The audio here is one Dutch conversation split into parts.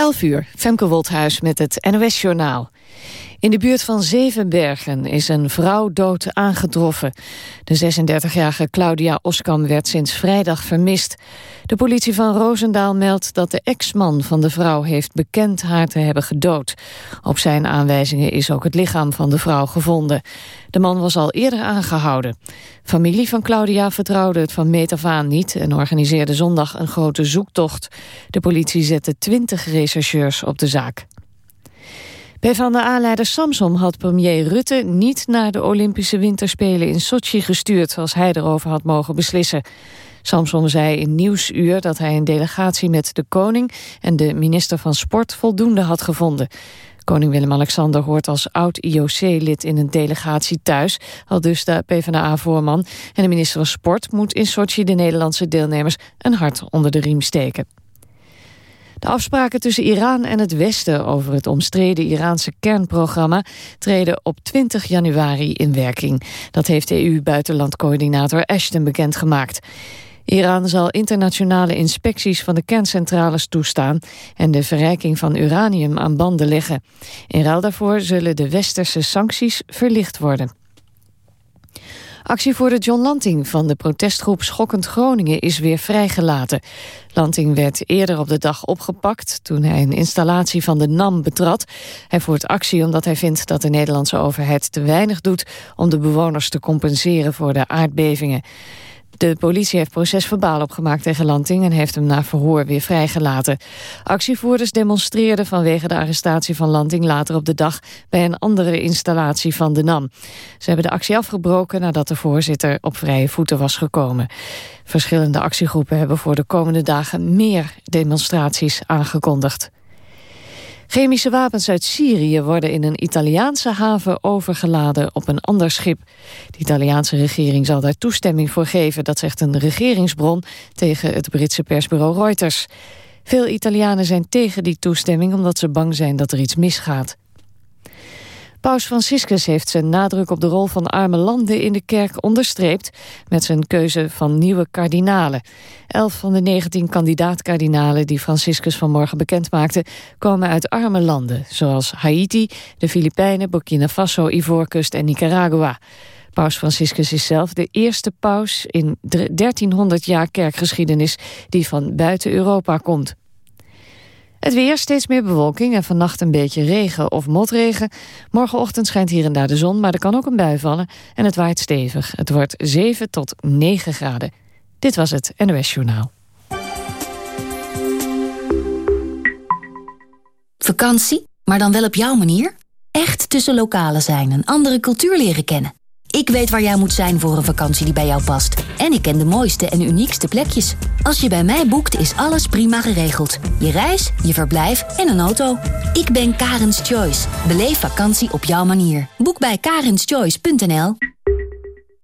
11 uur, Femke Wolthuis met het NOS-journaal. In de buurt van Zevenbergen is een vrouw dood aangetroffen. De 36-jarige Claudia Oskam werd sinds vrijdag vermist. De politie van Roosendaal meldt dat de ex-man van de vrouw heeft bekend haar te hebben gedood. Op zijn aanwijzingen is ook het lichaam van de vrouw gevonden. De man was al eerder aangehouden. Familie van Claudia vertrouwde het van meet af aan niet... en organiseerde zondag een grote zoektocht. De politie zette 20 rechercheurs op de zaak. PvdA-leider Samsom had premier Rutte niet naar de Olympische Winterspelen in Sochi gestuurd, als hij erover had mogen beslissen. Samsom zei in Nieuwsuur dat hij een delegatie met de koning en de minister van Sport voldoende had gevonden. Koning Willem-Alexander hoort als oud-IOC-lid in een delegatie thuis, al dus de PvdA-voorman. En de minister van Sport moet in Sochi de Nederlandse deelnemers een hart onder de riem steken. De afspraken tussen Iran en het Westen over het omstreden Iraanse kernprogramma treden op 20 januari in werking. Dat heeft EU-buitenlandcoördinator Ashton bekendgemaakt. Iran zal internationale inspecties van de kerncentrales toestaan en de verrijking van uranium aan banden leggen. In ruil daarvoor zullen de westerse sancties verlicht worden. Actievoerder John Lanting van de protestgroep Schokkend Groningen is weer vrijgelaten. Lanting werd eerder op de dag opgepakt toen hij een installatie van de NAM betrad. Hij voert actie omdat hij vindt dat de Nederlandse overheid te weinig doet om de bewoners te compenseren voor de aardbevingen. De politie heeft procesverbaal opgemaakt tegen Lanting... en heeft hem na verhoor weer vrijgelaten. Actievoerders demonstreerden vanwege de arrestatie van Lanting... later op de dag bij een andere installatie van de NAM. Ze hebben de actie afgebroken nadat de voorzitter op vrije voeten was gekomen. Verschillende actiegroepen hebben voor de komende dagen meer demonstraties aangekondigd. Chemische wapens uit Syrië worden in een Italiaanse haven overgeladen op een ander schip. De Italiaanse regering zal daar toestemming voor geven, dat zegt een regeringsbron tegen het Britse persbureau Reuters. Veel Italianen zijn tegen die toestemming omdat ze bang zijn dat er iets misgaat. Paus Franciscus heeft zijn nadruk op de rol van arme landen in de kerk onderstreept met zijn keuze van nieuwe kardinalen. Elf van de negentien kandidaat-kardinalen die Franciscus vanmorgen bekendmaakte komen uit arme landen, zoals Haiti, de Filipijnen, Burkina Faso, Ivoorkust en Nicaragua. Paus Franciscus is zelf de eerste paus in 1300 jaar kerkgeschiedenis die van buiten Europa komt. Het weer, steeds meer bewolking en vannacht een beetje regen of motregen. Morgenochtend schijnt hier en daar de zon, maar er kan ook een bui vallen. En het waait stevig. Het wordt 7 tot 9 graden. Dit was het NOS Journaal. Vakantie, maar dan wel op jouw manier? Echt tussen lokalen zijn en andere cultuur leren kennen. Ik weet waar jij moet zijn voor een vakantie die bij jou past. En ik ken de mooiste en uniekste plekjes. Als je bij mij boekt, is alles prima geregeld. Je reis, je verblijf en een auto. Ik ben Karens Choice. Beleef vakantie op jouw manier. Boek bij karenschoice.nl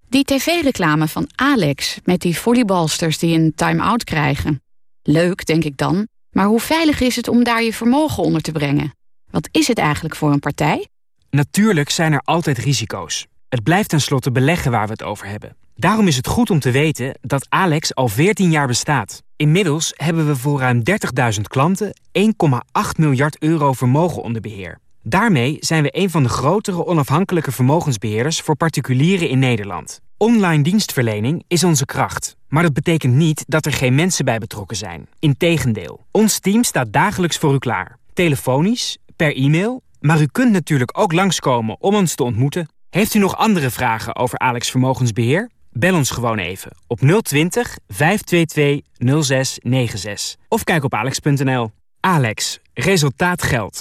Die tv-reclame van Alex met die volleybalsters die een time-out krijgen. Leuk, denk ik dan. Maar hoe veilig is het om daar je vermogen onder te brengen? Wat is het eigenlijk voor een partij? Natuurlijk zijn er altijd risico's. Het blijft tenslotte beleggen waar we het over hebben. Daarom is het goed om te weten dat Alex al 14 jaar bestaat. Inmiddels hebben we voor ruim 30.000 klanten 1,8 miljard euro vermogen onder beheer. Daarmee zijn we een van de grotere onafhankelijke vermogensbeheerders voor particulieren in Nederland. Online dienstverlening is onze kracht. Maar dat betekent niet dat er geen mensen bij betrokken zijn. Integendeel, ons team staat dagelijks voor u klaar. Telefonisch, per e-mail, maar u kunt natuurlijk ook langskomen om ons te ontmoeten. Heeft u nog andere vragen over Alex Vermogensbeheer? Bel ons gewoon even op 020 522 0696 of kijk op alex.nl. Alex, resultaat geldt.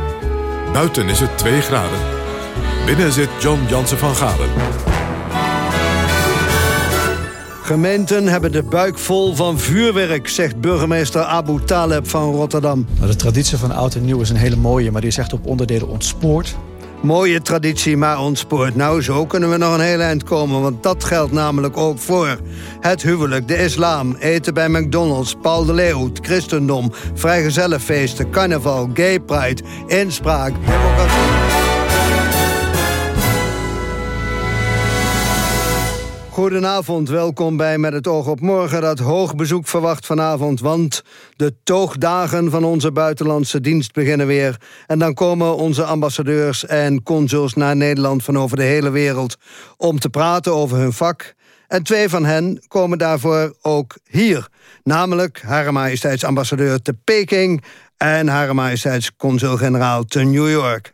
Buiten is het 2 graden. Binnen zit John Jansen van Galen. Gemeenten hebben de buik vol van vuurwerk, zegt burgemeester Abu Taleb van Rotterdam. Nou, de traditie van oud en nieuw is een hele mooie, maar die is echt op onderdelen ontspoord. Mooie traditie, maar ontspoord. Nou, zo kunnen we nog een heel eind komen, want dat geldt namelijk ook voor het huwelijk, de islam, eten bij McDonald's, Paul de Leeuw, christendom, vrijgezellenfeesten, carnaval, gay pride, inspraak, democratie. Goedenavond, welkom bij Met het oog op morgen. Dat hoog bezoek verwacht vanavond, want de toogdagen van onze buitenlandse dienst beginnen weer. En dan komen onze ambassadeurs en consuls naar Nederland van over de hele wereld om te praten over hun vak. En twee van hen komen daarvoor ook hier. Namelijk Hare Majesteitsambassadeur te Peking en Hare Majesteitsconsul-generaal te New York.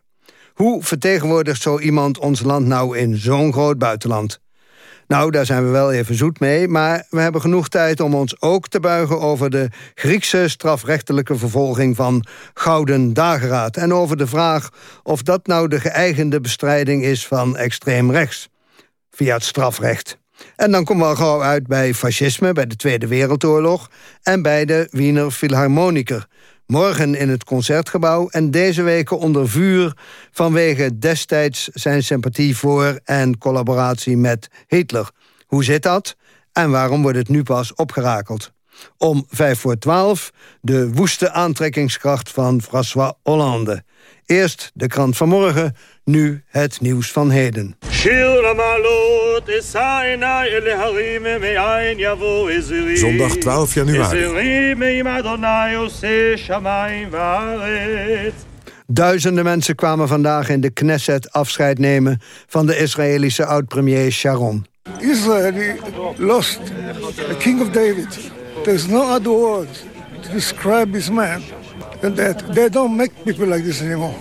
Hoe vertegenwoordigt zo iemand ons land nou in zo'n groot buitenland? Nou, daar zijn we wel even zoet mee. Maar we hebben genoeg tijd om ons ook te buigen... over de Griekse strafrechtelijke vervolging van Gouden Dageraad. En over de vraag of dat nou de geëigende bestrijding is van extreem rechts. Via het strafrecht. En dan komen we al gauw uit bij fascisme, bij de Tweede Wereldoorlog... en bij de Wiener Philharmoniker. Morgen in het Concertgebouw en deze weken onder vuur... vanwege destijds zijn sympathie voor en collaboratie met Hitler. Hoe zit dat? En waarom wordt het nu pas opgerakeld? Om vijf voor twaalf de woeste aantrekkingskracht van François Hollande. Eerst de krant van morgen, nu het nieuws van heden. Zondag 12 januari. Duizenden mensen kwamen vandaag in de Knesset afscheid nemen... van de Israëlische oud-premier Sharon. Israel lost the king of David. There's no other word to describe this man than that. They don't make people like this anymore.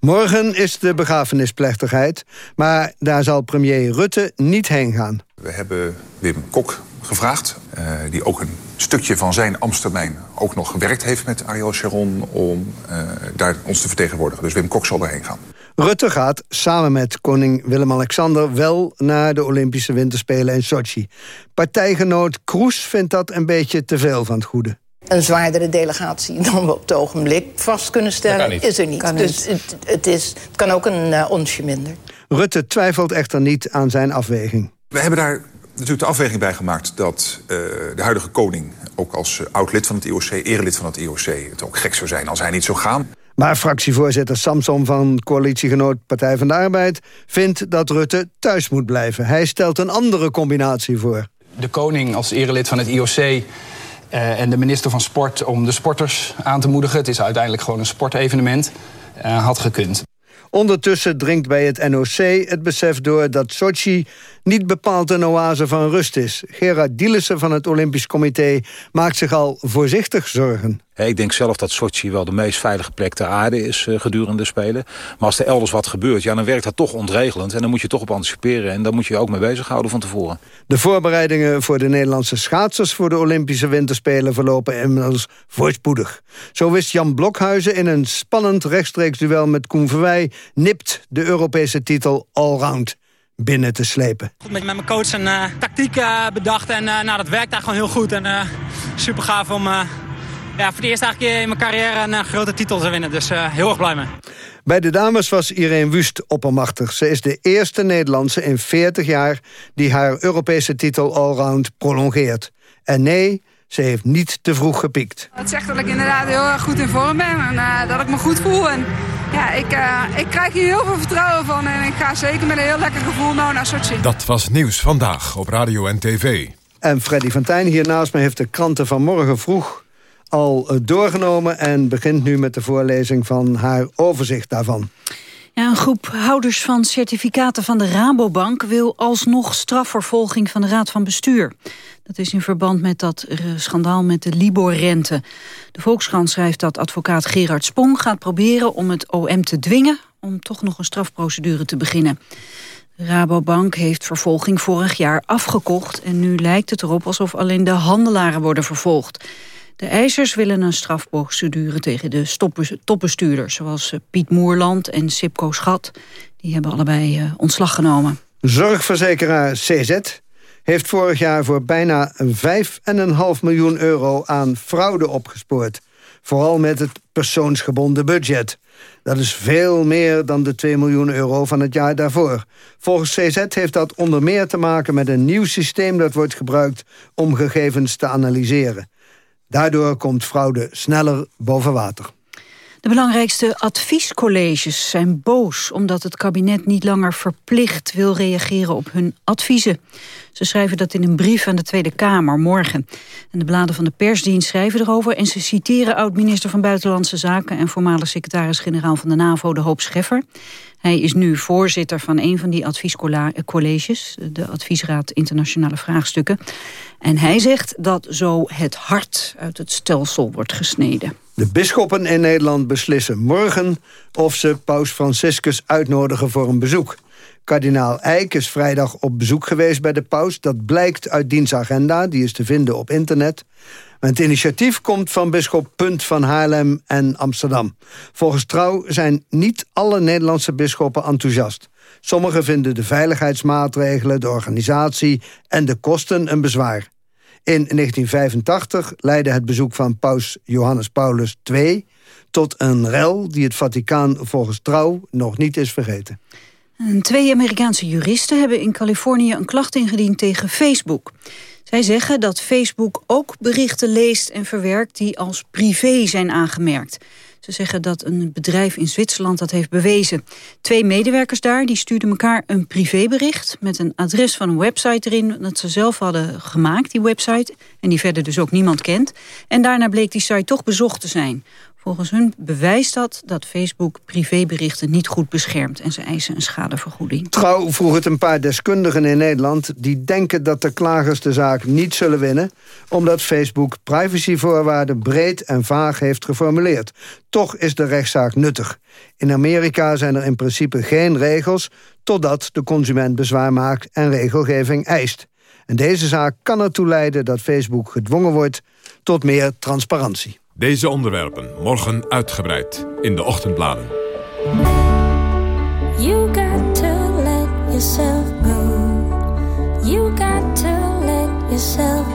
Morgen is de begrafenisplechtigheid, maar daar zal premier Rutte niet heen gaan. We hebben Wim Kok gevraagd, uh, die ook een stukje van zijn ambtstermijn ook nog gewerkt heeft met Ariel Sharon om uh, daar ons te vertegenwoordigen. Dus Wim Kok zal erheen gaan. Rutte gaat samen met koning Willem-Alexander wel naar de Olympische Winterspelen in Sochi. Partijgenoot Kroes vindt dat een beetje te veel van het goede een zwaardere delegatie dan we op het ogenblik vast kunnen stellen, is er niet. dus Het, het, is, het kan ook een uh, onsje minder. Rutte twijfelt echter niet aan zijn afweging. We hebben daar natuurlijk de afweging bij gemaakt dat uh, de huidige koning... ook als uh, oud-lid van het IOC, erelid van het IOC... het ook gek zou zijn als hij niet zou gaan. Maar fractievoorzitter Samson van coalitiegenoot Partij van de Arbeid... vindt dat Rutte thuis moet blijven. Hij stelt een andere combinatie voor. De koning als erelid van het IOC uh, en de minister van Sport om de sporters aan te moedigen. Het is uiteindelijk gewoon een sportevenement. Uh, had gekund. Ondertussen dringt bij het NOC het besef door dat Sochi niet bepaald een oase van rust is. Gerard Dielissen van het Olympisch Comité maakt zich al voorzichtig zorgen. Ik denk zelf dat Sochi wel de meest veilige plek ter aarde is uh, gedurende de Spelen. Maar als er elders wat gebeurt, ja, dan werkt dat toch ontregelend. En dan moet je toch op anticiperen. En daar moet je je ook mee bezighouden van tevoren. De voorbereidingen voor de Nederlandse schaatsers... voor de Olympische Winterspelen verlopen inmiddels voorspoedig. Zo wist Jan Blokhuizen in een spannend rechtstreeks duel met Koen Verwij... nipt de Europese titel allround binnen te slepen. Goed met, met mijn coach een uh, tactiek uh, bedacht en uh, nou, dat werkt daar gewoon heel goed. En super gaaf om ja, voor de eerste keer in mijn carrière een grote titel te winnen. Dus heel erg blij mee. Bij de dames was Irene Wust oppermachtig. Ze is de eerste Nederlandse in 40 jaar die haar Europese titel allround prolongeert. En nee, ze heeft niet te vroeg gepiekt. Het zegt dat ik inderdaad heel erg goed in vorm ben en uh, dat ik me goed voel. En ja, ik, uh, ik krijg hier heel veel vertrouwen van en ik ga zeker met een heel lekker gevoel nou naar Sochi. Dat was Nieuws Vandaag op Radio en TV. En Freddy van Tijn hier naast me heeft de kranten van morgen vroeg al doorgenomen... en begint nu met de voorlezing van haar overzicht daarvan. Een groep houders van certificaten van de Rabobank... wil alsnog strafvervolging van de Raad van Bestuur. Dat is in verband met dat eh, schandaal met de Libor-rente. De Volkskrant schrijft dat advocaat Gerard Spong gaat proberen... om het OM te dwingen om toch nog een strafprocedure te beginnen. Rabobank heeft vervolging vorig jaar afgekocht... en nu lijkt het erop alsof alleen de handelaren worden vervolgd. De eisers willen een strafprocedure tegen de topbestuurders... zoals eh, Piet Moerland en Sipko Schat. Die hebben allebei uh, ontslag genomen. Zorgverzekeraar CZ heeft vorig jaar voor bijna 5,5 miljoen euro aan fraude opgespoord. Vooral met het persoonsgebonden budget. Dat is veel meer dan de 2 miljoen euro van het jaar daarvoor. Volgens CZ heeft dat onder meer te maken met een nieuw systeem... dat wordt gebruikt om gegevens te analyseren. Daardoor komt fraude sneller boven water. De belangrijkste adviescolleges zijn boos... omdat het kabinet niet langer verplicht wil reageren op hun adviezen. Ze schrijven dat in een brief aan de Tweede Kamer morgen. En de bladen van de persdienst schrijven erover... en ze citeren oud-minister van Buitenlandse Zaken... en voormalig secretaris-generaal van de NAVO, de Hoop Scheffer. Hij is nu voorzitter van een van die adviescolleges... de Adviesraad Internationale Vraagstukken. En hij zegt dat zo het hart uit het stelsel wordt gesneden. De bisschoppen in Nederland beslissen morgen of ze paus Franciscus uitnodigen voor een bezoek. Kardinaal Eijk is vrijdag op bezoek geweest bij de paus. Dat blijkt uit dienstagenda, die is te vinden op internet. Het initiatief komt van bisschop Punt van Haarlem en Amsterdam. Volgens Trouw zijn niet alle Nederlandse bisschoppen enthousiast. Sommigen vinden de veiligheidsmaatregelen, de organisatie en de kosten een bezwaar. In 1985 leidde het bezoek van paus Johannes Paulus II... tot een rel die het Vaticaan volgens Trouw nog niet is vergeten. En twee Amerikaanse juristen hebben in Californië een klacht ingediend tegen Facebook. Zij zeggen dat Facebook ook berichten leest en verwerkt die als privé zijn aangemerkt. Ze zeggen dat een bedrijf in Zwitserland dat heeft bewezen. Twee medewerkers daar die stuurden elkaar een privébericht... met een adres van een website erin dat ze zelf hadden gemaakt, die website... en die verder dus ook niemand kent. En daarna bleek die site toch bezocht te zijn. Volgens hun bewijst dat dat Facebook privéberichten niet goed beschermt... en ze eisen een schadevergoeding. Trouw vroeg het een paar deskundigen in Nederland... die denken dat de klagers de zaak niet zullen winnen... omdat Facebook privacyvoorwaarden breed en vaag heeft geformuleerd. Toch is de rechtszaak nuttig. In Amerika zijn er in principe geen regels... totdat de consument bezwaar maakt en regelgeving eist. En deze zaak kan ertoe leiden dat Facebook gedwongen wordt... tot meer transparantie. Deze onderwerpen morgen uitgebreid in de ochtendbladen. You got to let yourself go. You got to let yourself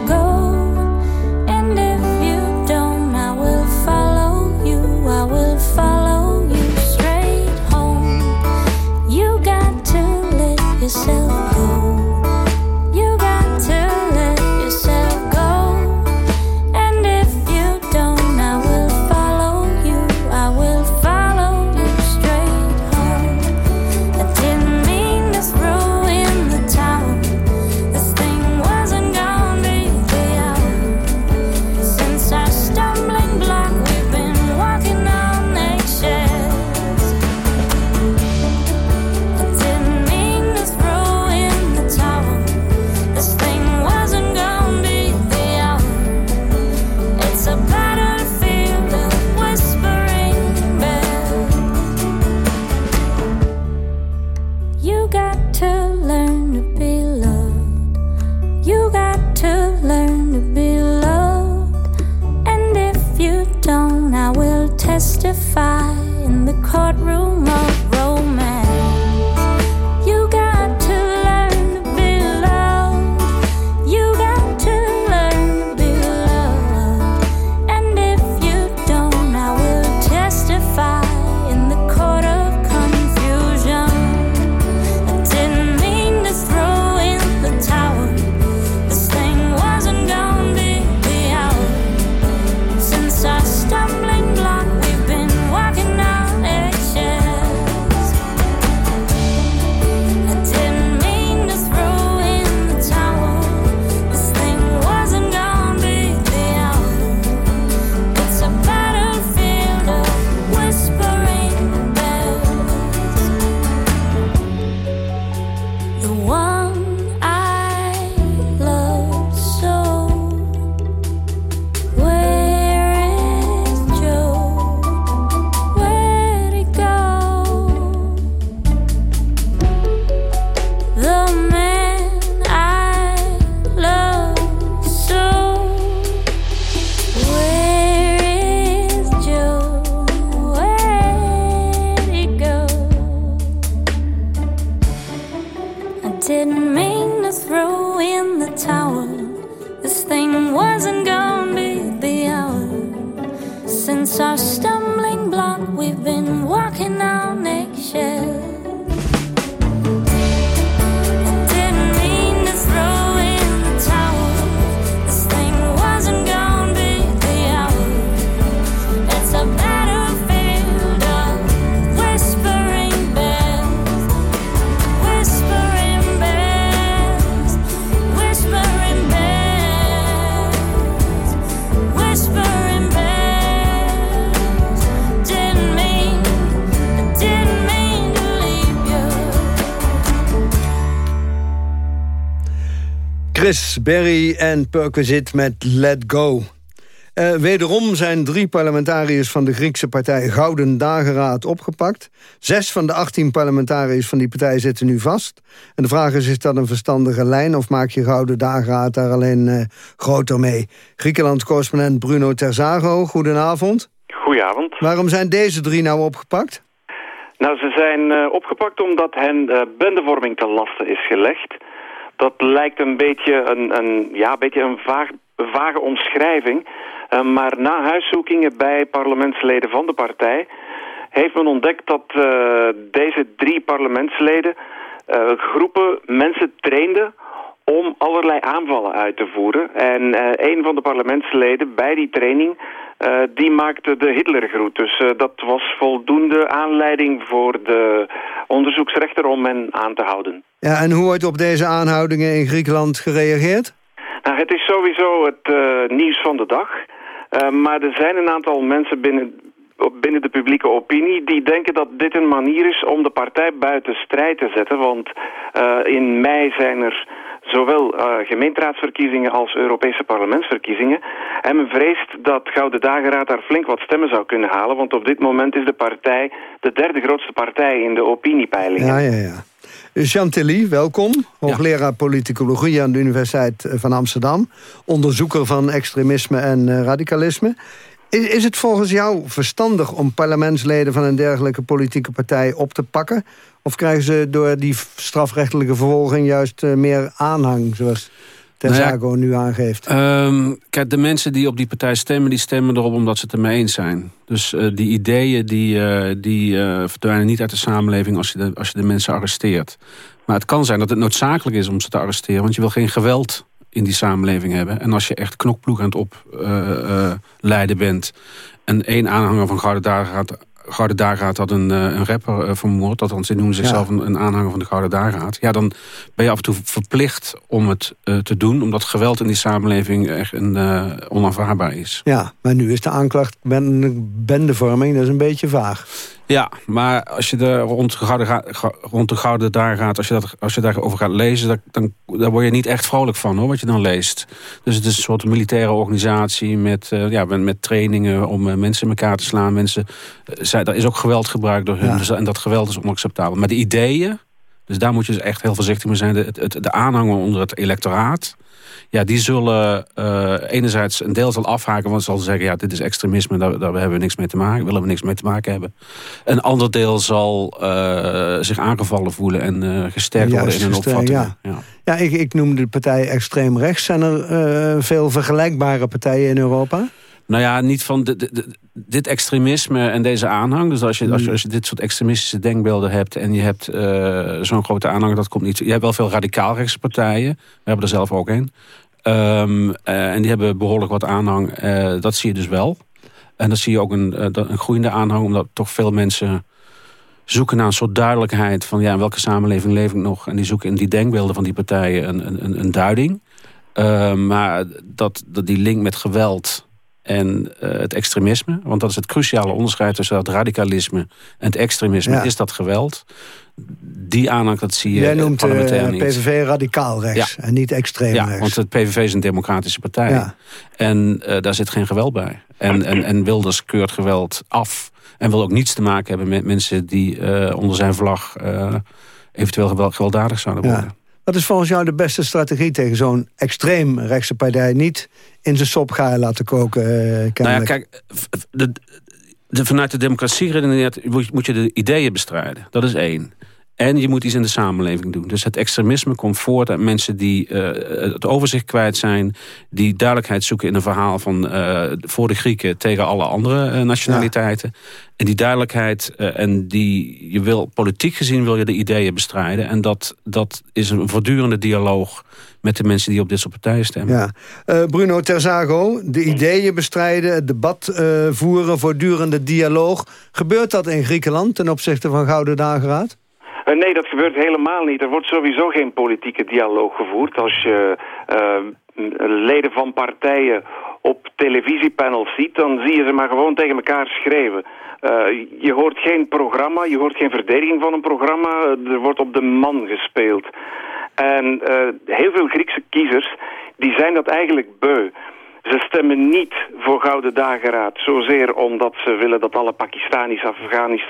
Berry en Perquisite met Let Go. Uh, wederom zijn drie parlementariërs van de Griekse partij Gouden Dageraad opgepakt. Zes van de 18 parlementariërs van die partij zitten nu vast. En de vraag is, is dat een verstandige lijn... of maak je Gouden Dageraad daar alleen uh, groter mee? Griekenland-correspondent Bruno Terzago, goedenavond. Goedenavond. Waarom zijn deze drie nou opgepakt? Nou, ze zijn uh, opgepakt omdat hen bendevorming te lasten is gelegd dat lijkt een beetje een, een, ja, beetje een vage omschrijving. Uh, maar na huiszoekingen bij parlementsleden van de partij... heeft men ontdekt dat uh, deze drie parlementsleden... Uh, groepen mensen trainden om allerlei aanvallen uit te voeren. En een van de parlementsleden bij die training... Die maakte de Hitlergroet. Dus dat was voldoende aanleiding voor de onderzoeksrechter om hen aan te houden. Ja, en hoe wordt op deze aanhoudingen in Griekenland gereageerd? Nou, het is sowieso het uh, nieuws van de dag. maar er zijn een aantal mensen binnen, binnen de publieke opinie... die denken dat dit een manier is om de partij buiten strijd te zetten. Want in mei zijn er zowel uh, gemeenteraadsverkiezingen als Europese parlementsverkiezingen. En men vreest dat Gouden Dageraad daar flink wat stemmen zou kunnen halen, want op dit moment is de partij de derde grootste partij in de opiniepeilingen. Ja, ja, ja. Chantilly, welkom. Hoogleraar politicologie aan de Universiteit van Amsterdam. Onderzoeker van extremisme en uh, radicalisme. Is, is het volgens jou verstandig om parlementsleden van een dergelijke politieke partij op te pakken? Of krijgen ze door die strafrechtelijke vervolging juist uh, meer aanhang, zoals Terzago nou ja, nu aangeeft? Um, kijk, de mensen die op die partij stemmen, die stemmen erop omdat ze het ermee eens zijn. Dus uh, die ideeën die, uh, die verdwijnen niet uit de samenleving als je de, als je de mensen arresteert. Maar het kan zijn dat het noodzakelijk is om ze te arresteren, want je wil geen geweld in die samenleving hebben. En als je echt knokploeg aan het opleiden bent... en één aanhanger van Gouden Dagen gaat Gouden Dageraad had een, eh, een rapper uh, vermoord. Althans, ze noemen zichzelf een, een, aanhanger van de Gouden Dageraad. Ja, dan ben je af en toe verplicht om het uh, te doen. Omdat geweld in die samenleving echt een, uh, onaanvaardbaar is. Ja, maar nu is de aanklacht bendevorming. Dat is een beetje vaag. Ja, maar als je er rond, gouden, rond de Gouden Daar gaat, als je, dat, als je daarover gaat lezen, dan, dan word je niet echt vrolijk van hoor, wat je dan leest. Dus het is een soort militaire organisatie met, uh, ja, met, met trainingen om uh, mensen in elkaar te slaan. Mensen, uh, zij, er is ook geweld gebruikt door hun ja. dus, en dat geweld is onacceptabel. Maar de ideeën, dus daar moet je dus echt heel voorzichtig mee zijn. De, het, de aanhanger onder het electoraat, ja, die zullen uh, enerzijds een deel zal afhaken... want ze zal zeggen, ja, dit is extremisme, daar, daar hebben we niks mee te maken... willen we niks mee te maken hebben. Een ander deel zal uh, zich aangevallen voelen en uh, gesterkt worden in hun opvatting. Ja, ja. ja ik, ik noemde de partij extreem rechts. Zijn er veel vergelijkbare partijen in Europa? Nou ja, niet van de, de, de, dit extremisme en deze aanhang. Dus als je, als, je, als je dit soort extremistische denkbeelden hebt... en je hebt uh, zo'n grote aanhang, dat komt niet... Je hebt wel veel radicaal-rechtse partijen. We hebben er zelf ook een. Um, uh, en die hebben behoorlijk wat aanhang. Uh, dat zie je dus wel. En dan zie je ook een, een groeiende aanhang... omdat toch veel mensen zoeken naar een soort duidelijkheid... van ja, in welke samenleving leef ik nog? En die zoeken in die denkbeelden van die partijen een, een, een duiding. maar dat, dat die link met geweld en uh, het extremisme. Want dat is het cruciale onderscheid tussen het radicalisme en het extremisme. Ja. Is dat geweld? Die aanhang, dat zie je Jij noemt de uh, PVV radicaal rechts ja. en niet extreem ja, rechts. want het PVV is een democratische partij. Ja. En uh, daar zit geen geweld bij. En, en, en Wilders keurt geweld af. En wil ook niets te maken hebben met mensen die onder zijn vlag... eventueel geweld, gewelddadig zouden worden. Wat is volgens jou de beste strategie tegen zo'n extreem rechtse partij? Niet in zijn sop gaan laten koken, Nou ja, kijk, de, de, vanuit de democratie redeneert, moet je de ideeën bestrijden. Dat is één. En je moet iets in de samenleving doen. Dus het extremisme komt voort uit mensen die uh, het overzicht kwijt zijn. Die duidelijkheid zoeken in een verhaal van uh, voor de Grieken tegen alle andere uh, nationaliteiten. Ja. En die duidelijkheid en die je wil politiek gezien wil je de ideeën bestrijden. En dat, dat is een voortdurende dialoog met de mensen die op dit soort partijen stemmen. Ja. Bruno Terzago, de ideeën bestrijden, het debat voeren, voortdurende dialoog. Gebeurt dat in Griekenland ten opzichte van Gouden Dageraad? Uh, nee, dat gebeurt helemaal niet. Er wordt sowieso geen politieke dialoog gevoerd. Als je leden van partijen op televisiepanels ziet... dan zie je ze maar gewoon tegen elkaar schreeuwen. je hoort geen programma, je hoort geen verdediging van een programma. Er wordt op de man gespeeld. En heel veel Griekse kiezers die zijn dat eigenlijk beu. Ze stemmen niet voor Gouden Dageraad. Zozeer omdat ze willen dat alle Pakistanis, Afghanis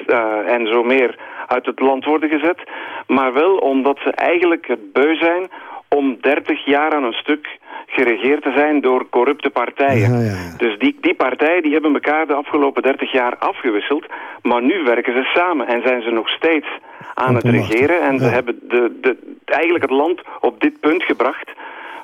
en zo meer uit het land worden gezet. Maar wel omdat ze eigenlijk het beu zijn om 30 jaar aan een stuk geregeerd te zijn door corrupte partijen. Ja, ja. Dus die, die partijen die hebben elkaar de afgelopen 30 jaar afgewisseld. Maar nu werken ze samen en zijn ze nog steeds aan het regeren. En ze hebben de, de, eigenlijk het land op dit punt gebracht...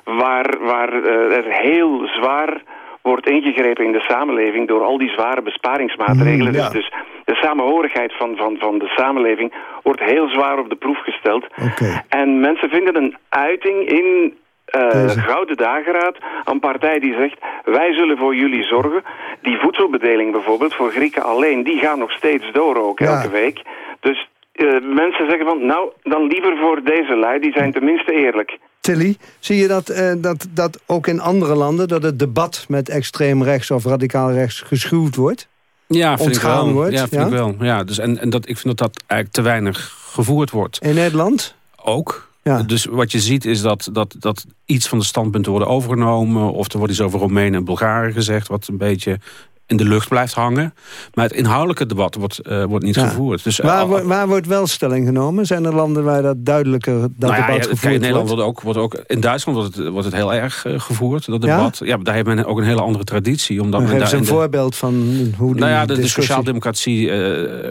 waar, waar er heel zwaar wordt ingegrepen in de samenleving... door al die zware besparingsmaatregelen. Mm, ja. dus, de samenhorigheid van, van, van de samenleving wordt heel zwaar op de proef gesteld. Okay. En mensen vinden een uiting in uh, Gouden Dageraad, een partij die zegt... wij zullen voor jullie zorgen. Die voedselbedeling bijvoorbeeld, voor Grieken alleen... die gaan nog steeds door ook, ja. elke week. Dus uh, mensen zeggen van... nou, dan liever voor deze lui, die zijn tenminste eerlijk. Tilly, zie je dat, uh, dat, dat ook in andere landen... dat het debat met extreem rechts of radicaal rechts geschuwd wordt? Ja, vind Ontgaan ik wel. wordt? Ja, vind ja? ik wel. Ja, dus en, en dat, ik vind dat dat eigenlijk te weinig gevoerd wordt. In Nederland? Ook. Ja. Dus wat je ziet is dat, dat, dat iets van de standpunten worden overgenomen... of er wordt iets over Roemenen en Bulgaren gezegd... wat een beetje in de lucht blijft hangen. Maar het inhoudelijke debat wordt, uh, wordt niet ja. gevoerd. Dus, waar, uh, waar, wordt wel stelling genomen? Zijn er landen waar dat duidelijker dat nou debat ja, gevoerd kijk, in Nederland wordt? wordt ook, wordt ook, in Duitsland wordt het, wordt het heel erg uh, gevoerd, dat debat. Ja? ja, daar heeft men ook een hele andere traditie. Omdat men daar daar een de, voorbeeld van hoe die Nou ja, de, de sociaaldemocratie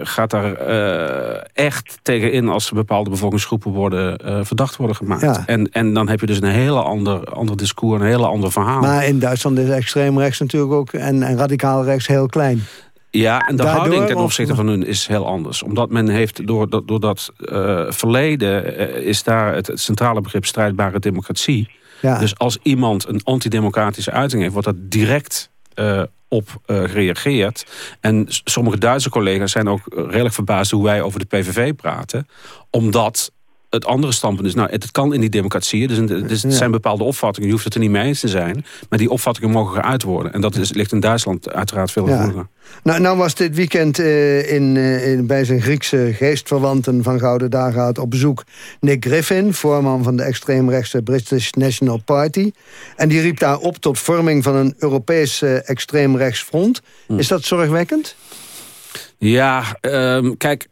gaat daar echt tegen in... als bepaalde bevolkingsgroepen worden, verdacht worden gemaakt. Ja. En, en dan heb je dus een hele ander, ander discours, een hele ander verhaal. Maar in Duitsland is extreem rechts natuurlijk ook... en, en radicaal rechts heel klein. Ja, en de Daardoor houding ten opzichte van hun is heel anders. Omdat men heeft, door dat, door dat uh, verleden... Uh, is daar het, het, centrale begrip strijdbare democratie. Ja. Dus als iemand een antidemocratische uiting heeft... wordt dat direct uh, op gereageerd. En sommige Duitse collega's zijn ook redelijk verbaasd... hoe wij over de PVV praten. Omdat het andere standpunt is, nou, het kan in die democratie. Dus, dus het zijn bepaalde opvattingen. Je hoeft het er niet mee eens te zijn. Maar die opvattingen mogen geuit worden. En dat is, ligt in Duitsland uiteraard veel gevoeliger. Nou, nou was dit weekend uh, in, uh, in, bij zijn Griekse geestverwanten van Gouden Dageraad op bezoek Nick Griffin, voorman van de extreemrechtse British National Party. En die riep daar op tot vorming van een Europees uh, extreemrechtsfront. Hm. Is dat zorgwekkend? Ja, um, kijk,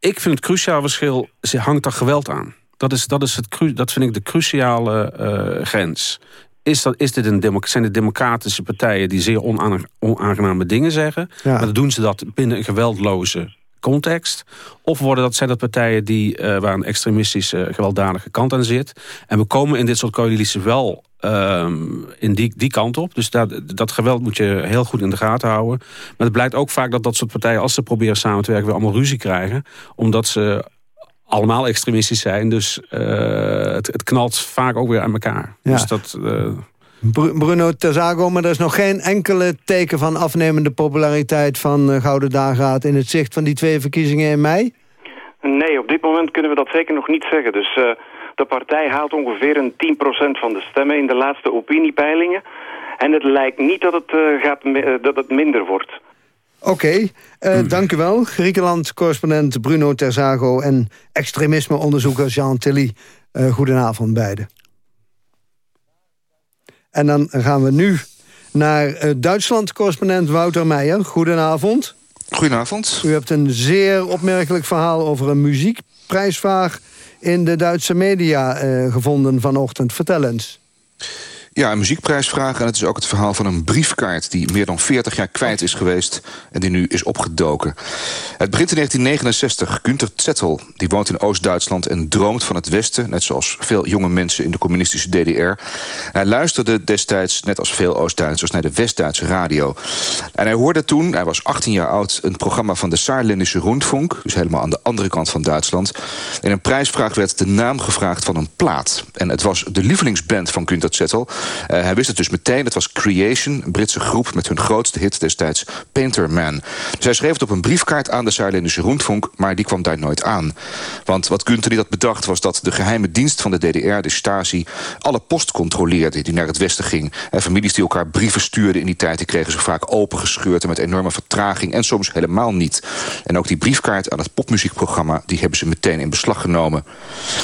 ik vind het cruciaal verschil, hangt daar geweld aan. Dat, is, dat, is het, dat vind ik de cruciale uh, grens. Is dat, is dit een zijn het democratische partijen die zeer onaangename dingen zeggen... Ja. maar dan doen ze dat binnen een geweldloze context? Of worden dat, zijn dat partijen die, uh, waar een extremistische, gewelddadige kant aan zit? En we komen in dit soort coalities wel um, in die, die kant op. Dus dat, dat geweld moet je heel goed in de gaten houden. Maar het blijkt ook vaak dat dat soort partijen... als ze proberen samen te werken, weer allemaal ruzie krijgen. Omdat ze allemaal extremistisch zijn. Dus uh, het, het knalt vaak ook weer aan elkaar. Ja. Dus dat... Uh, Bruno Terzago, maar er is nog geen enkele teken van afnemende populariteit van uh, Gouden Dageraad in het zicht van die twee verkiezingen in mei? Nee, op dit moment kunnen we dat zeker nog niet zeggen. Dus uh, de partij haalt ongeveer een 10% van de stemmen in de laatste opiniepeilingen. En het lijkt niet dat het, uh, gaat, dat het minder wordt. Oké, okay, uh, mm. dank u wel. Griekenland-correspondent Bruno Terzago en extremisme-onderzoeker Jean Tilly. Uh, goedenavond beiden. En dan gaan we nu naar uh, Duitsland-correspondent Wouter Meijer. Goedenavond. Goedenavond. U hebt een zeer opmerkelijk verhaal over een muziekprijsvraag... in de Duitse media gevonden vanochtend. Vertel eens. Ja, een muziekprijsvraag. En het is ook het verhaal van een briefkaart... die meer dan 40 jaar kwijt is geweest en die nu is opgedoken. Het begint in 1969. Günter Zettel die woont in Oost-Duitsland en droomt van het Westen... net zoals veel jonge mensen in de communistische DDR. Hij luisterde destijds, net als veel Oost-Duitsers... naar de West-Duitse radio. En hij hoorde toen, hij was 18 jaar oud... een programma van de Saarländische Rundfunk... dus helemaal aan de andere kant van Duitsland. In een prijsvraag werd de naam gevraagd van een plaat. En het was de lievelingsband van Günter Zettel... Uh, hij wist het dus meteen, het was Creation, een Britse groep... met hun grootste hit destijds, Painter Man. Dus schreef het op een briefkaart aan de Saarländische Rundfunk... maar die kwam daar nooit aan. Want wat Günther die dat bedacht was dat de geheime dienst van de DDR... de Stasi, alle post controleerde die naar het westen ging. En families die elkaar brieven stuurden in die tijd... die kregen ze vaak opengescheurd en met enorme vertraging... en soms helemaal niet. En ook die briefkaart aan het popmuziekprogramma... die hebben ze meteen in beslag genomen.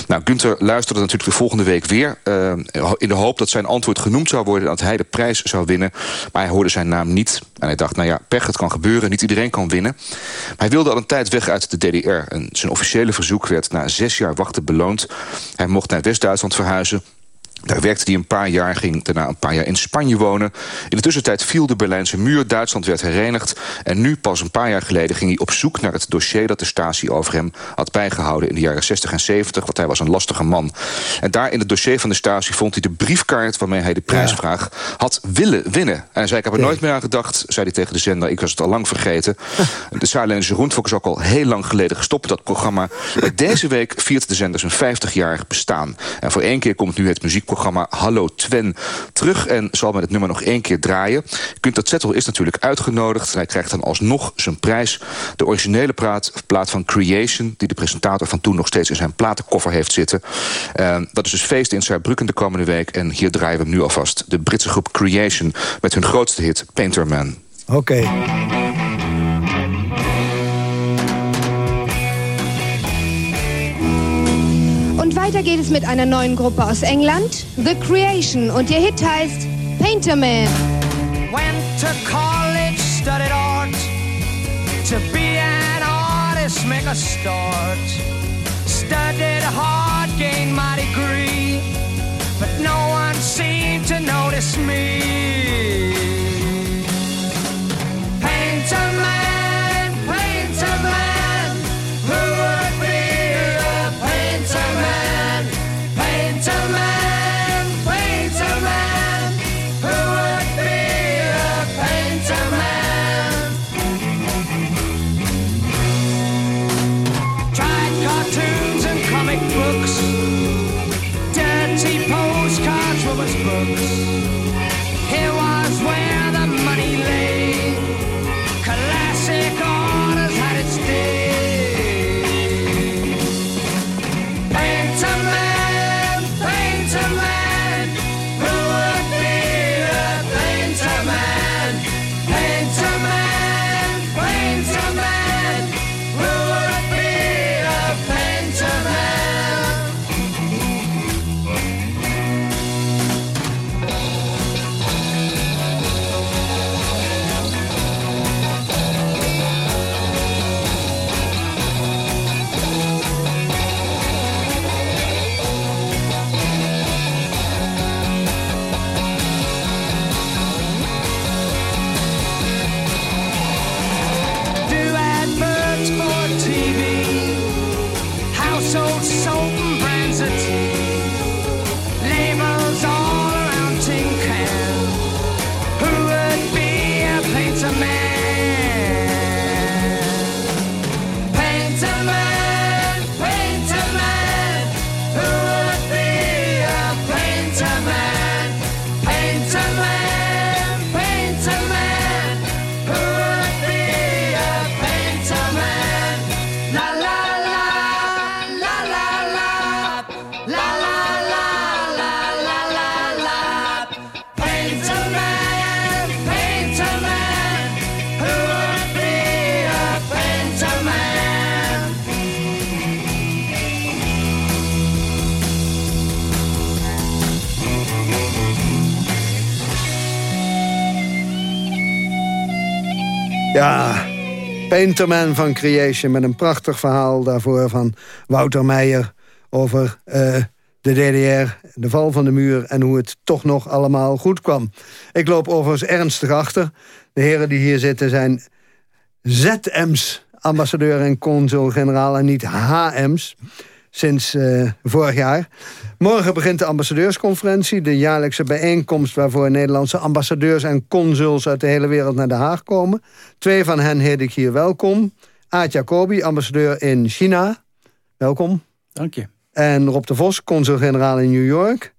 Nou, Günther luisterde natuurlijk de volgende week weer... Uh, in de hoop dat zijn antwoord genoemd zou worden... dat hij de prijs zou winnen. Maar hij hoorde zijn naam niet. En hij dacht, nou ja, pech, het kan gebeuren. Niet iedereen kan winnen. Maar hij wilde al een tijd weg uit de DDR. En zijn officiële verzoek werd na zes jaar wachten beloond. Hij mocht naar West-Duitsland verhuizen. Daar werkte hij een paar jaar, ging daarna een paar jaar in Spanje wonen. In de tussentijd viel de Berlijnse muur, Duitsland werd herenigd... en nu, pas een paar jaar geleden, ging hij op zoek naar het dossier... dat de Stasi over hem had bijgehouden in de jaren 60 en 70... want hij was een lastige man. En daar in het dossier van de Stasi vond hij de briefkaart... waarmee hij de prijsvraag had willen winnen. En hij zei, ik heb er nooit meer aan gedacht, zei hij tegen de zender... ik was het al lang vergeten. De Saarländische Rundfunk is ook al heel lang geleden gestopt, dat programma. Deze week viert de zender zijn 50-jarig bestaan. En voor één keer komt nu het muziekprogramma programma Hallo Twen terug... en zal met het nummer nog één keer draaien. dat Zettel is natuurlijk uitgenodigd. Hij krijgt dan alsnog zijn prijs. De originele plaat, van Creation... die de presentator van toen nog steeds in zijn platenkoffer heeft zitten. Uh, dat is dus feest in Saarbrücken de komende week. En hier draaien we nu alvast. De Britse groep Creation met hun grootste hit Painter Man. Oké. Weiter geht es mit einer neuen Gruppe aus England, The Creation, und ihr Hit heißt Painter Man. Went to college, studied art, to be an artist, make a start. Studied hard, gained my degree, but no one seemed to notice me. Ja, Painterman van Creation met een prachtig verhaal daarvoor van Wouter Meijer... over uh, de DDR, de val van de muur... en hoe het toch nog allemaal goed kwam. Ik loop overigens ernstig achter. De heren die hier zitten zijn ZM's, ambassadeur en consul-generaal... en niet HM's, sinds uh, vorig jaar. Morgen begint de ambassadeursconferentie, de jaarlijkse bijeenkomst... waarvoor Nederlandse ambassadeurs en consuls uit de hele wereld naar Den Haag komen. Twee van hen heet ik hier welkom. Aad Jacobi, ambassadeur in China. Welkom. Dank je. En Rob de Vos, consul-generaal in New York.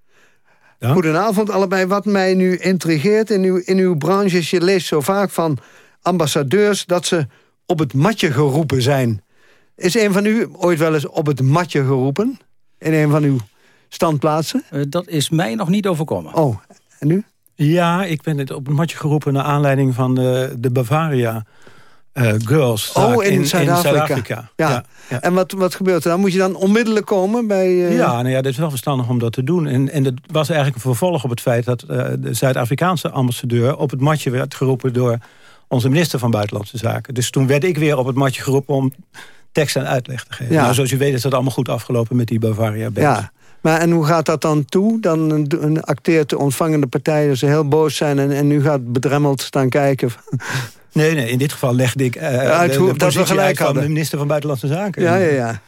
Goedenavond allebei. Wat mij nu intrigeert in uw, in uw branche... is je leest zo vaak van ambassadeurs... dat ze op het matje geroepen zijn. Is een van u ooit wel eens op het matje geroepen? In een van uw standplaatsen? Uh, dat is mij nog niet overkomen. Oh, en nu? Ja, ik ben het op het matje geroepen... naar aanleiding van de, de Bavaria... Uh, girls oh, in, in Zuid-Afrika. ja. ja. En wat, wat gebeurt er dan? Moet je dan onmiddellijk komen bij... Uh... Ja, nou ja, het is wel verstandig om dat te doen. En, en dat was eigenlijk een vervolg op het feit... dat uh, de Zuid-Afrikaanse ambassadeur op het matje werd geroepen... door onze minister van Buitenlandse Zaken. Dus toen werd ik weer op het matje geroepen om tekst en uitleg te geven. Ja. Nou, zoals u weet is dat allemaal goed afgelopen met die Bavaria Band. Ja, maar en hoe gaat dat dan toe? Dan acteert de ontvangende partij dat ze heel boos zijn... en, en nu gaat bedremmeld staan kijken... Nee, nee, in dit geval legde ik uh, uit hoe, de, dat we gelijk van de minister van Buitenlandse Zaken. Ja, ja, ja.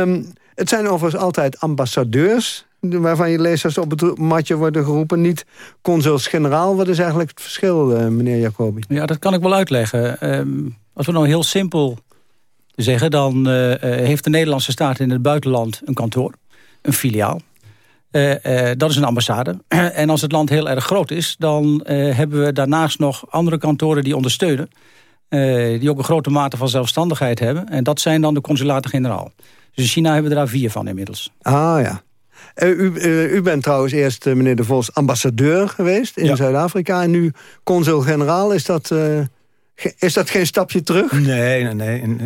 Um, het zijn overigens altijd ambassadeurs waarvan je lezers op het matje worden geroepen. Niet consuls-generaal. Wat is eigenlijk het verschil, uh, meneer Jacobi? Ja, dat kan ik wel uitleggen. Um, als we nou heel simpel zeggen... dan uh, heeft de Nederlandse staat in het buitenland een kantoor. Een filiaal. Uh, uh, dat is een ambassade. en als het land heel erg groot is... dan uh, hebben we daarnaast nog andere kantoren die ondersteunen. die ook een grote mate van zelfstandigheid hebben. En dat zijn dan de consulaten-generaal. Dus in China hebben we er daar vier van inmiddels. Ah ja. U, u, bent trouwens eerst, meneer De Vos, ambassadeur geweest in Zuid-Afrika. En nu consul-generaal. Is dat... Is dat geen stapje terug? Nee, nee, nee. En,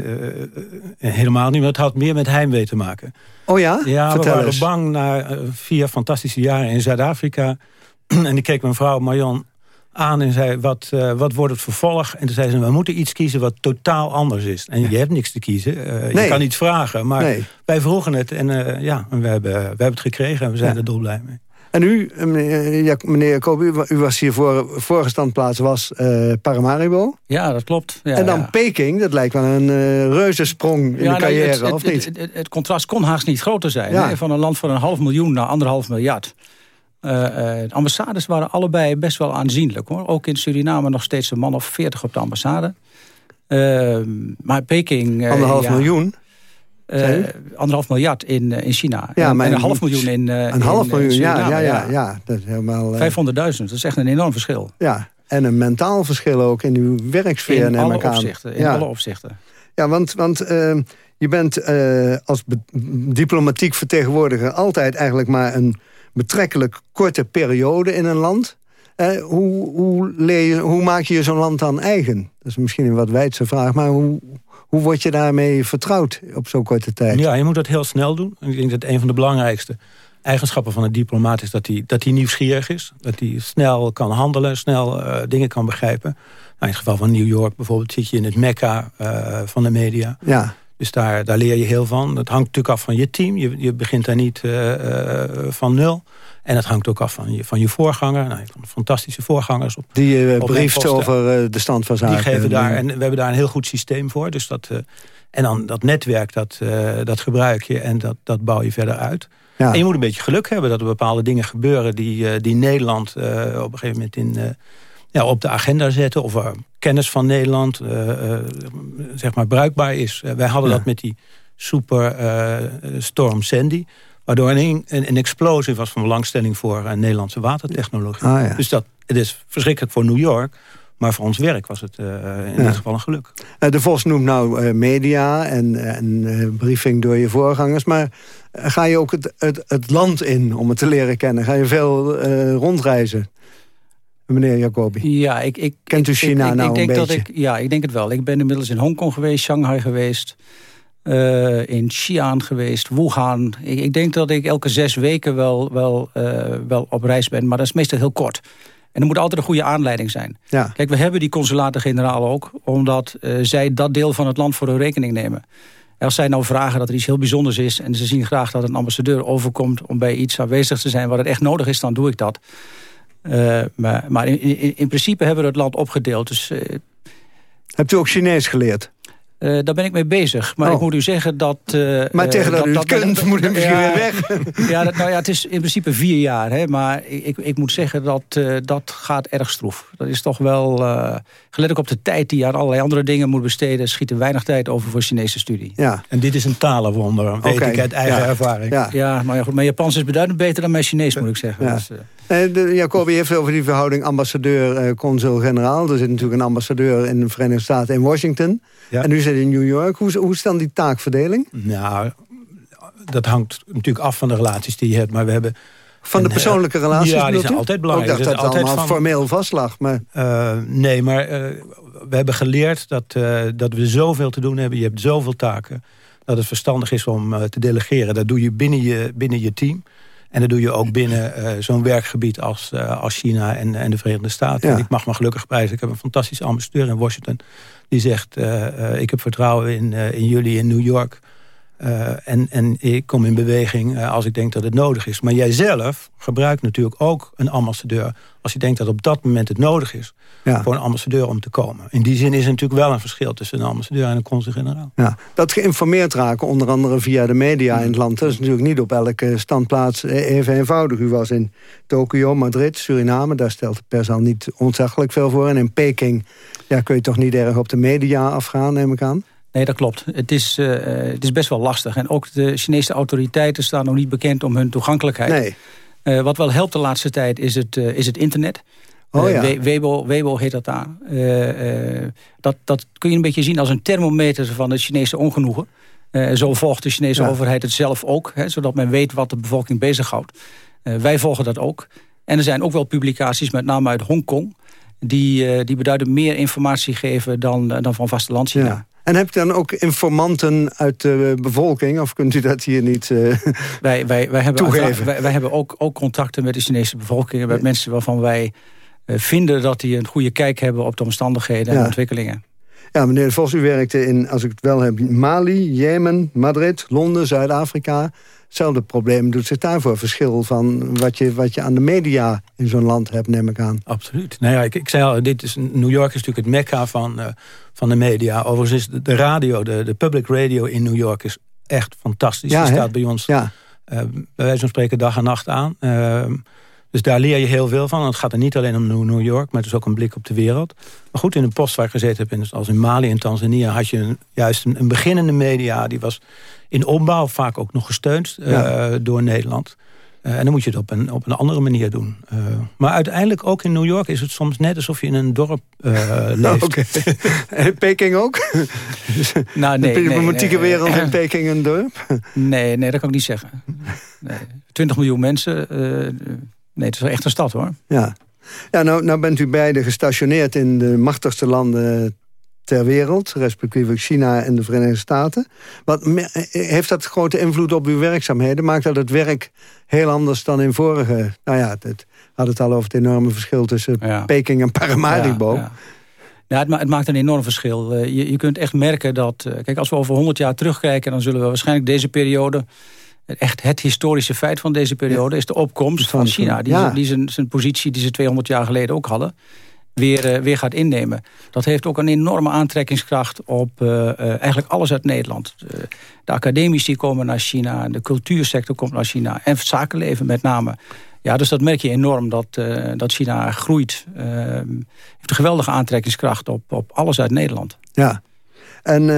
helemaal niet. Maar het had meer met heimwee te maken. Oh ja? Ja, we waren bang na uh, vier fantastische jaren in Zuid-Afrika. en ik keek mijn vrouw Marion aan en zei, wat, uh, wat wordt het vervolg? En toen zei ze, we moeten iets kiezen wat totaal anders is. En je hebt niks te kiezen. Uh, nee. Je kan iets vragen. Maar nee. wij vroegen het en ja, we hebben, we hebben het gekregen en we zijn ja. er dolblij mee. En u, meneer, meneer Jacob, u, was hier voor, vorige standplaats was uh, Paramaribo. Ja, dat klopt. Ja, en dan ja. Peking, dat lijkt wel een uh, reuzensprong in ja, de carrière, het, of niet? Het, het, contrast kon haast niet groter zijn. Hè? Van een land van een half miljoen naar anderhalf miljard. Uh, de ambassades waren allebei best wel aanzienlijk. hoor. Ook in Suriname nog steeds een man of veertig op de ambassade. maar Peking... anderhalf miljoen? Uh, anderhalf miljard in, in China. Ja, en, en een half miljoen in uh, Een half miljoen, ja, ja, ja, ja. Dat is helemaal... Uh, 500.000, dat is echt een enorm verschil. Ja, en een mentaal verschil ook in uw werksfeer. In alle opzichten. In ja. alle opzichten. Ja, want, want je bent als diplomatiek vertegenwoordiger... altijd eigenlijk maar een betrekkelijk korte periode in een land... hoe, hoe, leer je, hoe maak je zo'n land dan eigen? Dat is misschien een wat wijdse vraag, maar hoe, hoe word je daarmee vertrouwd op zo'n korte tijd? Ja, je moet dat heel snel doen. Ik denk dat een van de belangrijkste eigenschappen van een diplomaat is dat hij, dat hij nieuwsgierig is. Dat hij snel kan handelen, snel uh, dingen kan begrijpen. Nou, in het geval van New York bijvoorbeeld zit je in het mekka uh, van de media. Ja. Dus daar, daar leer je heel van. Dat hangt natuurlijk af van je team. Je, je begint daar niet uh, van nul. En het hangt ook af van je, van je voorganger. Nou, fantastische voorgangers. Op, die uh, brieft over uh, de stand van zaken. Die geven daar, en we hebben daar een heel goed systeem voor. Dus dat, en dan dat netwerk, dat, dat gebruik je en dat, dat bouw je verder uit. Ja. En je moet een beetje geluk hebben dat er bepaalde dingen gebeuren... die, die Nederland op een gegeven moment in, ja, op de agenda zetten. Of waar kennis van Nederland zeg maar bruikbaar is. wij hadden ja. dat met die super Storm Sandy... Waardoor een, een, een, explosie was van belangstelling voor uh, Nederlandse watertechnologie. Ah, ja. Dus dat, het is verschrikkelijk voor New York. Maar voor ons werk was het uh, in ja. dit geval een geluk. Uh, de Vos noemt nou media en, en briefing door je voorgangers. Maar ga je ook het, het, het, land in om het te leren kennen? Ga je veel rondreizen? Meneer Jacobi. Ja, ik, ik, Kent u China ik, ik, nou ik denk een dat beetje? Ik, ja, ik denk het wel. Ik ben inmiddels in Hongkong geweest, Shanghai geweest... Uh, in Xi'an geweest, Wuhan. Ik, ik, denk dat ik elke zes weken wel, wel, uh, wel op reis ben. Maar dat is meestal heel kort. En er moet altijd een goede aanleiding zijn. Ja. Kijk, we hebben die consulaten-generaal ook... omdat uh, zij dat deel van het land voor hun rekening nemen. Als zij nou vragen dat er iets heel bijzonders is... en ze zien graag dat een ambassadeur overkomt om bij iets aanwezig te zijn... waar het echt nodig is, dan doe ik dat. maar maar in, in, in, principe hebben we het land opgedeeld. Dus, Hebt u ook Chinees geleerd? Uh, daar ben ik mee bezig. Maar ik oh. moet u zeggen dat... Uh, maar tegen dat, dat u het kunt, moet u misschien weer weg. ja, dat, nou ja, het is in principe vier jaar. Hè, maar ik, ik moet zeggen dat uh, dat gaat erg stroef. Dat is toch wel... gelet ook op de tijd die je aan allerlei andere dingen moet besteden... schiet er weinig tijd over voor Chinese studie. Ja. En dit is een talenwonder, weet okay. ik uit eigen ervaring. Ja, ja maar ja, goed, mijn Japans is beduidend beter dan mijn Chinees, moet ik zeggen. Ja. Dus, uh, Jacobi heeft over die verhouding ambassadeur-consul-generaal. er zit natuurlijk een ambassadeur in de Verenigde Staten in Washington... En nu zit in New York. Hoe, hoe is dan die taakverdeling? Nou, dat hangt natuurlijk af van de relaties die je hebt. Maar we hebben... Van de persoonlijke relaties? Ja, die zijn altijd belangrijk. Ik dacht dat het allemaal van, formeel vastlag. Maar... Uh, nee, maar uh, we hebben geleerd dat, uh, dat we zoveel te doen hebben. Je hebt zoveel taken. Dat het verstandig is om te delegeren. Dat doe je binnen je, binnen je team. En dat doe je ook binnen zo'n werkgebied als, als China en, en de Verenigde Staten. En ik mag me gelukkig prijzen. Ik heb een fantastische ambassadeur in Washington die zegt, uh, ik heb vertrouwen in, in jullie in New York. En, en ik kom in beweging als ik denk dat het nodig is. Maar jij zelf gebruikt natuurlijk ook een ambassadeur... als je denkt dat op dat moment het nodig is... voor een ambassadeur om te komen. In die zin is er natuurlijk wel een verschil tussen een ambassadeur en een consul-generaal. Ja, dat geïnformeerd raken, onder andere via de media in het land... dat is natuurlijk niet op elke standplaats even eenvoudig. U was in Tokio, Madrid, Suriname, daar stelt de pers al niet ontzaglijk veel voor. En in Peking ja, kun je toch niet erg op de media afgaan, neem ik aan? Nee, dat klopt. Het is, uh, het is best wel lastig. En ook de Chinese autoriteiten staan nog niet bekend om hun toegankelijkheid. Nee. Uh, wat wel helpt de laatste tijd is het, uh, is het internet. Oh, ja. Weibo, Weibo heet dat daar. dat, dat kun je een beetje zien als een thermometer van het Chinese ongenoegen. zo volgt de Chinese overheid het zelf ook. Hè, zodat men weet wat de bevolking bezighoudt. wij volgen dat ook. En er zijn ook wel publicaties, met name uit Hongkong die, die beduidend meer informatie geven dan, eh, dan van vasteland China. Ja. En hebt u dan ook informanten uit de bevolking? Of kunt u dat hier niet uh, wij, wij, wij hebben toegeven? Wij, wij, hebben ook, ook contacten met de Chinese bevolking. Met mensen waarvan wij vinden dat die een goede kijk hebben... op de omstandigheden en ontwikkelingen. Ja, meneer Vos, u werkte in, als ik het wel heb... Mali, Jemen, Madrid, Londen, Zuid-Afrika. Hetzelfde probleem doet zich daarvoor verschil van wat je, wat je aan de media in zo'n land hebt, neem ik aan. Absoluut. Nou ja, ik, ik zei al, dit is, New York is natuurlijk het mekka van, uh, van de media. Overigens is de, radio, de, de public radio in New York is echt fantastisch. Ja, Die staat bij ons, ja. Uh, bij wijze van spreken, dag en nacht aan. Uh, dus daar leer je heel veel van. Het gaat er niet alleen om New York, maar het is ook een blik op de wereld. Maar goed, in een post waar ik gezeten heb, als in Mali en Tanzania... had je juist een, een beginnende media, die was in opbouw vaak ook nog gesteund uh, door Nederland. Uh, en dan moet je het op een, op een andere manier doen. Uh, maar uiteindelijk ook in New York is het soms net alsof je in een dorp leeft. Oké. Okay. Peking ook? nou, nee. De nee, wereld in Peking een dorp? nee, nee, dat kan ik niet zeggen. Nee. 20 miljoen mensen. nee, het is echt een stad hoor. Ja. Ja, nou, nou bent u beide gestationeerd in de machtigste landen ter wereld, respectievelijk China en de Verenigde Staten. Wat, heeft dat grote invloed op uw werkzaamheden? Maakt dat het werk heel anders dan in vorige... Nou ja, het had het al over het enorme verschil tussen Peking en Paramaribo. Ja, ja. het, het, maakt een enorm verschil. Eh, je, je kunt echt merken dat... Eh, kijk, als we over 100 jaar terugkijken... dan zullen we waarschijnlijk deze periode... Echt het historische feit van deze periode is de opkomst van, China. Die, die zijn, zijn positie die ze 200 jaar geleden ook hadden weer, eh, weer gaat innemen. Dat heeft ook een enorme aantrekkingskracht op uh, eigenlijk alles uit Nederland. de academici komen naar China, de cultuursector komt naar China... en het zakenleven met name. Ja, dus dat merk je enorm, dat, dat China groeit. heeft een geweldige aantrekkingskracht op, op alles uit Nederland. Ja, en,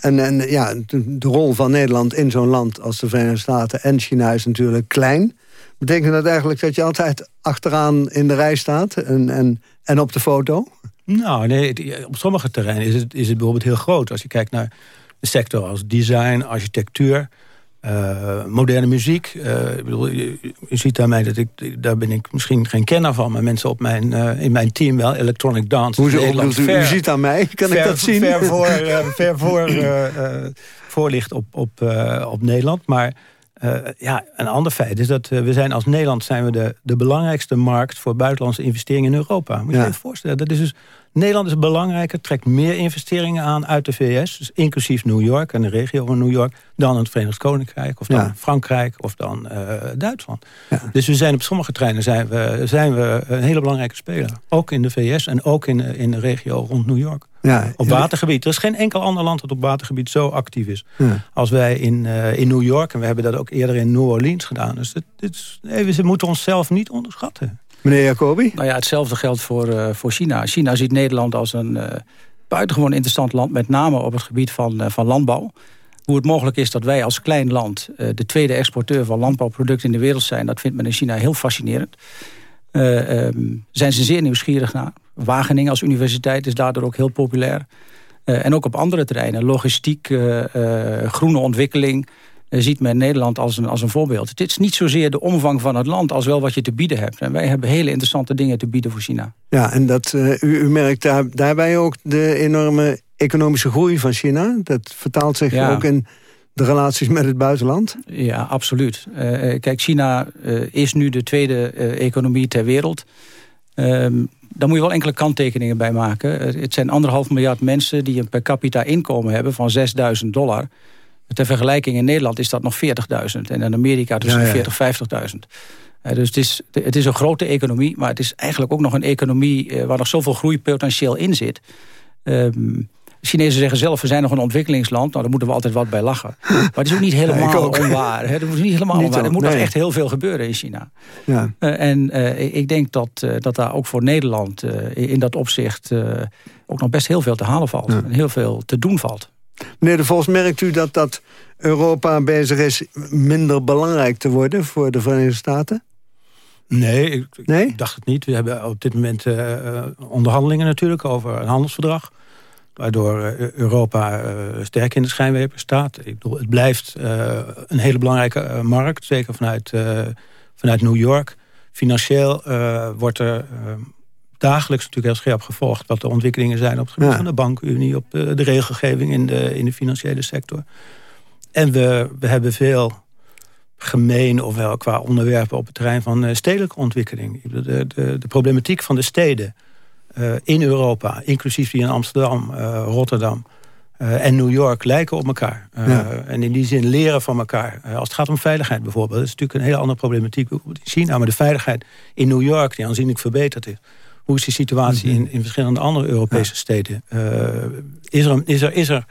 en, en ja, de, rol van Nederland in zo'n land als de Verenigde Staten en China is natuurlijk klein. Betekent dat eigenlijk dat je altijd achteraan in de rij staat en, en, en op de foto? Nou, nee, op sommige terreinen is het, is het bijvoorbeeld heel groot. Als je kijkt naar de sector als design, architectuur, uh, moderne muziek. Uh, ik bedoel, je, je, ziet daarmee dat ik, daar ben ik misschien geen kenner van, maar mensen op mijn, uh, in mijn team wel, electronic dance. Hoe u, u, ziet aan mij, kan ver, ik dat zien? Ver voor, ver voor, voor ligt op, op, op Nederland, maar uh, ja, een ander feit is dat uh, we zijn als Nederland zijn we de, de belangrijkste markt voor buitenlandse investeringen in Europa. Moet je je even voorstellen. Dat is dus Nederland is belangrijker, trekt meer investeringen aan uit de VS... Dus inclusief New York en de regio van New York... dan het Verenigd Koninkrijk, of dan Frankrijk, of dan uh, Duitsland. Ja. Dus we zijn op sommige treinen zijn we, zijn we een hele belangrijke speler. Ook in de VS en ook in, in de regio rond New York. Ja, op watergebied. Er is geen enkel ander land dat op watergebied zo actief is. Als wij in, uh, in New York, en we hebben dat ook eerder in New Orleans gedaan. Dus dit, dit is, nee, we moeten onszelf niet onderschatten. Meneer Jacobi? Nou ja, hetzelfde geldt voor, uh, voor China. China ziet Nederland als een uh, buitengewoon interessant land... met name op het gebied van, uh, van landbouw. Hoe het mogelijk is dat wij als klein land... de tweede exporteur van landbouwproducten in de wereld zijn... dat vindt men in China heel fascinerend. Um, zijn ze zeer nieuwsgierig naar. Wageningen als universiteit is daardoor ook heel populair. en ook op andere terreinen. Logistiek, groene ontwikkeling ziet men Nederland als een, als een voorbeeld. Het is niet zozeer de omvang van het land als wel wat je te bieden hebt. En wij hebben hele interessante dingen te bieden voor China. Ja, en dat, uh, u, u, merkt daar, daarbij ook de enorme economische groei van China. Dat vertaalt zich ook in de relaties met het buitenland? Ja, absoluut. Uh, kijk, China uh, is nu de tweede economie ter wereld. Um, daar moet je wel enkele kanttekeningen bij maken. Het zijn anderhalf miljard mensen die een per capita inkomen hebben van 6000 dollar. Ter vergelijking in Nederland is dat nog 40.000. En in Amerika tussen ja, ja. 40.000, 50.000. Uh, dus het is, het is een grote economie, maar het is eigenlijk ook nog een economie... Uh, waar nog zoveel groeipotentieel in zit. Um, Chinezen zeggen zelf, we zijn nog een ontwikkelingsland. Nou, daar moeten we altijd wat bij lachen. Maar het is ook niet helemaal ook. onwaar. Hè? Dat is niet helemaal niet onwaar. Er moet nee. nog echt heel veel gebeuren in China. Ja. Uh, en uh, ik denk dat, uh, dat daar ook voor Nederland in dat opzicht... ook nog best heel veel te halen valt. Ja. En heel veel te doen valt. Meneer De Vos, merkt u dat, dat Europa bezig is minder belangrijk te worden voor de Verenigde Staten? Nee, ik, nee? dacht het niet. We hebben op dit moment uh, onderhandelingen natuurlijk over een handelsverdrag. Waardoor uh, Europa uh, sterk in de schijnwerper staat. Ik bedoel, het blijft een hele belangrijke markt. Zeker vanuit, vanuit New York. Financieel wordt er dagelijks natuurlijk heel scherp gevolgd... wat de ontwikkelingen zijn op het gebied ja. van de bankunie... op de, de, regelgeving in de, in de financiële sector. En we, we hebben veel gemeen, ofwel qua onderwerpen... op het terrein van uh, stedelijke ontwikkeling. De, de, de, problematiek van de steden uh, in Europa... inclusief die in Amsterdam, uh, Rotterdam... en New York lijken op elkaar. Ja. En in die zin leren van elkaar. als het gaat om veiligheid bijvoorbeeld. Dat is natuurlijk een hele andere problematiek in China. Maar de veiligheid in New York, die aanzienlijk verbeterd is hoe is die situatie in, in verschillende andere Europese ja. steden? Uh, is, er, is, er, is, er,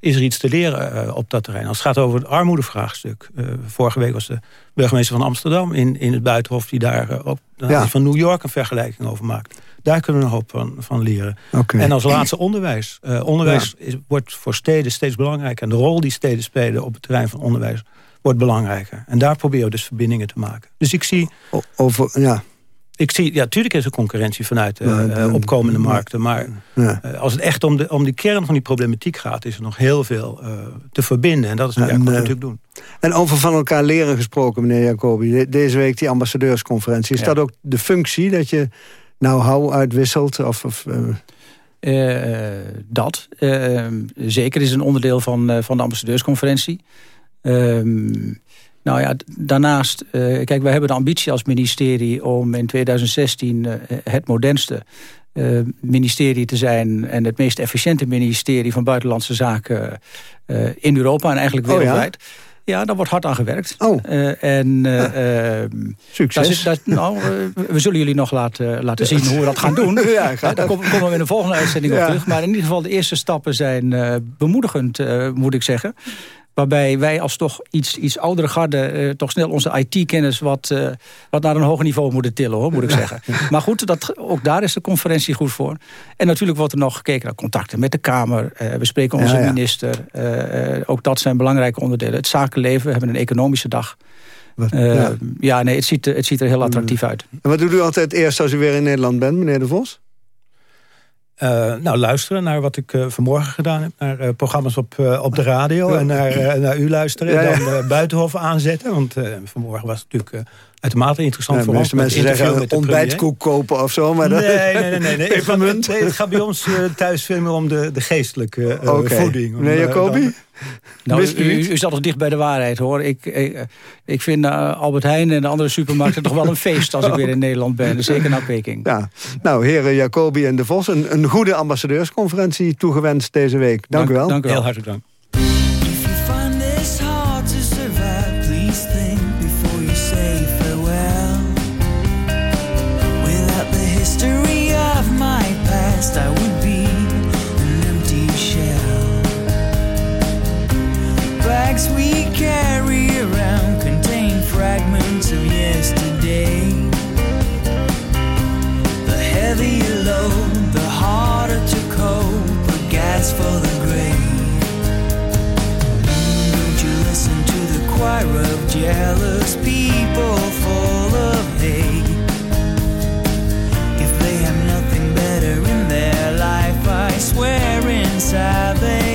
is er iets te leren uh, op dat terrein? Als het gaat over het armoedevraagstuk. Uh, vorige week was de burgemeester van Amsterdam in, in het Buitenhof... die daar ook ja. van New York een vergelijking over maakt. Daar kunnen we een hoop van, van leren. Okay. En als laatste onderwijs. onderwijs ja. is, wordt voor steden steeds belangrijker. En de rol die steden spelen op het terrein van onderwijs wordt belangrijker. En daar proberen we dus verbindingen te maken. Dus ik zie... O over, ja. Ik zie, ja, natuurlijk is er concurrentie vanuit uh, opkomende markten. Maar ja. uh, als het echt om de, om die kern van die problematiek gaat... is er nog heel veel uh, te verbinden. En dat is we natuurlijk doen. En over van elkaar leren gesproken, meneer Jacobi. De, deze week die ambassadeursconferentie. Is ja. dat ook de functie dat je nou how uitwisselt? Of, of dat. zeker is een onderdeel van, van de ambassadeursconferentie. Ehm, nou ja, daarnaast, uh, kijk, wij hebben de ambitie als ministerie om in 2016 uh, het modernste uh, ministerie te zijn en het meest efficiënte ministerie van Buitenlandse Zaken in Europa en eigenlijk wereldwijd. Oh ja? Ja, daar wordt hard aan gewerkt. Oh. Uh, en, uh, uh, Succes. Daar, nou, we zullen jullie nog laten, laten zien hoe we dat gaan doen. ja, daar komen, we in de volgende uitzending ja. op terug. Maar in ieder geval, de eerste stappen zijn bemoedigend, moet ik zeggen. Waarbij wij als toch iets, iets oudere garde... Uh, toch snel onze IT-kennis wat, uh, wat naar een hoger niveau moeten tillen, hoor, moet ik zeggen. Maar goed, dat, ook daar is de conferentie goed voor. En natuurlijk wordt er nog gekeken naar contacten met de Kamer. Uh, we spreken onze ja, ja. minister. ook dat zijn belangrijke onderdelen. Het zakenleven, we hebben een economische dag. Wat, ja. ja. nee, het ziet, het ziet er heel attractief uit. En wat doet u altijd eerst als u weer in Nederland bent, meneer De Vos? Uh, nou, luisteren naar wat ik uh, vanmorgen gedaan heb. Naar uh, programma's op, op de radio. En naar, naar u luisteren. Ja. En dan Buitenhof aanzetten. Want vanmorgen was het natuurlijk uitermate interessant ja, voor ons. Mensen zeggen ontbijtkoek kopen of zo. Maar nee, nee, nee. nee, nee. Het, gaat, nee het gaat bij ons thuis veel meer om de, de geestelijke okay. voeding. Meneer Jacobi? Nou, u, u, u, zat nog dicht bij de waarheid, hoor. Ik, ik, ik vind uh, Albert Heijn en de andere supermarkten toch wel een feest... als ik weer in Nederland ben, zeker naar Peking. Ja. Nou, heren Jacobi en De Vos, een, een goede ambassadeursconferentie toegewenst deze week. Dank, dank u wel. Dank u wel. Heel hartelijk dank. bags we carry around contain fragments of yesterday. The heavier load, the harder to cope, the gas for the grave. Don't you listen to the choir of jealous people full of hate? If they have nothing better in their life, I swear inside they.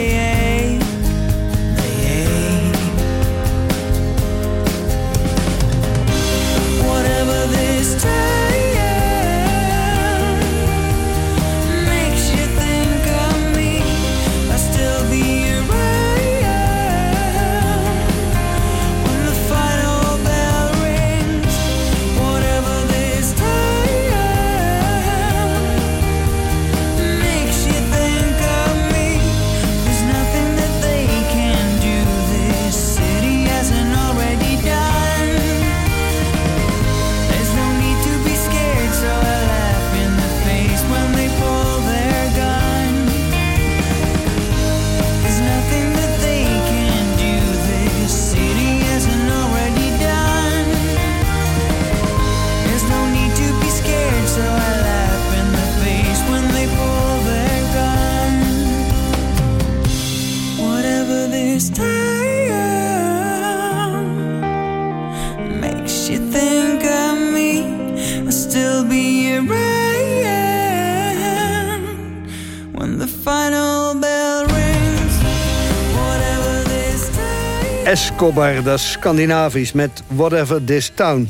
Escobar, dat is Scandinavisch, met Whatever This Town.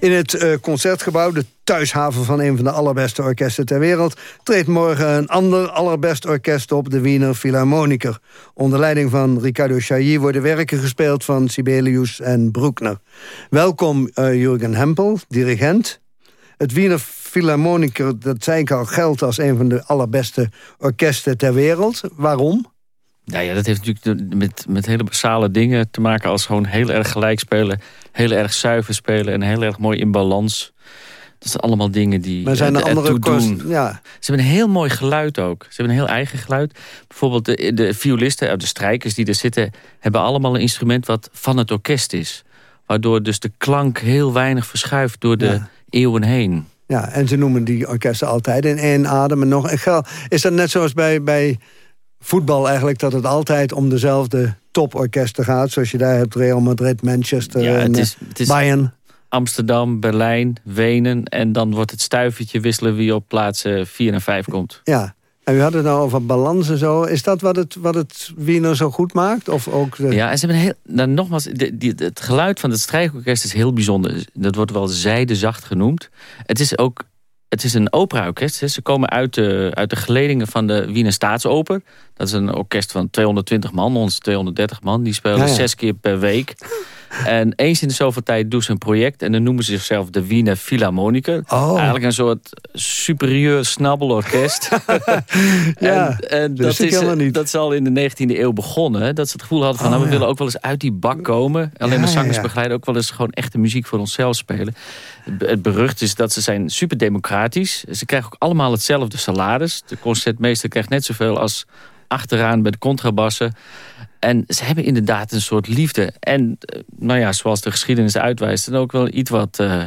In het uh, Concertgebouw, de thuishaven van een van de allerbeste orkesten ter wereld... treedt morgen een ander allerbest orkest op, de Wiener Philharmoniker. Onder leiding van Ricardo Chailly worden werken gespeeld van Sibelius en Bruckner. Welkom uh, Jurgen Hempel, dirigent. Het Wiener Philharmoniker, dat zei ik al, geldt als een van de allerbeste orkesten ter wereld. Waarom? Ja, ja, dat heeft natuurlijk met, met hele basale dingen te maken... als gewoon heel erg gelijk spelen, heel erg zuiver spelen... en heel erg mooi in balans. Dat zijn allemaal dingen die maar zijn er andere doen. Ja. Ze hebben een heel mooi geluid ook. Ze hebben een heel eigen geluid. Bijvoorbeeld de, de violisten, de strijkers die er zitten... hebben allemaal een instrument wat van het orkest is. Waardoor dus de klank heel weinig verschuift door de eeuwen heen. Ja, en ze noemen die orkesten altijd in één adem. En nog, is dat net zoals bij, bij voetbal eigenlijk dat het altijd om dezelfde toporkesten gaat. Zoals je daar hebt Real Madrid, Manchester ja, en is, het is Bayern. Amsterdam, Berlijn, Wenen. En dan wordt het stuivertje wisselen wie op plaatsen 4 en 5 komt. Ja, en u had het nou over balans en zo. Is dat wat het, wat het Wiener zo goed maakt? Of ook Ja, en ze hebben heel, nou, nogmaals, de, die, het geluid van het strijkorkest is heel bijzonder. Dat wordt wel zijdezacht genoemd. Het is ook het is een operaorkest. Ze komen uit de, uit de geledingen van de Wiener Staatsoper. Dat is een orkest van 220 man, ons 230 man. Die spelen zes keer per week. En eens in de zoveel tijd doen ze een project. En dan noemen ze zichzelf de Wiener Philharmoniker. Oh. Eigenlijk een soort superieur snabbelorkest. ja, en, en dat, is, niet. dat is al in de 19e eeuw begonnen. Dat ze het gevoel hadden van... nou, we oh, willen ook wel eens uit die bak komen. Alleen maar zangers begeleiden. Ook wel eens gewoon echte muziek voor onszelf spelen. Het berucht is dat ze zijn super democratisch. Ze krijgen ook allemaal hetzelfde salaris. De concertmeester krijgt net zoveel als achteraan bij de contrabassen. En ze hebben inderdaad een soort liefde. En eh, nou ja, zoals de geschiedenis uitwijst... dan ook wel iets wat uh,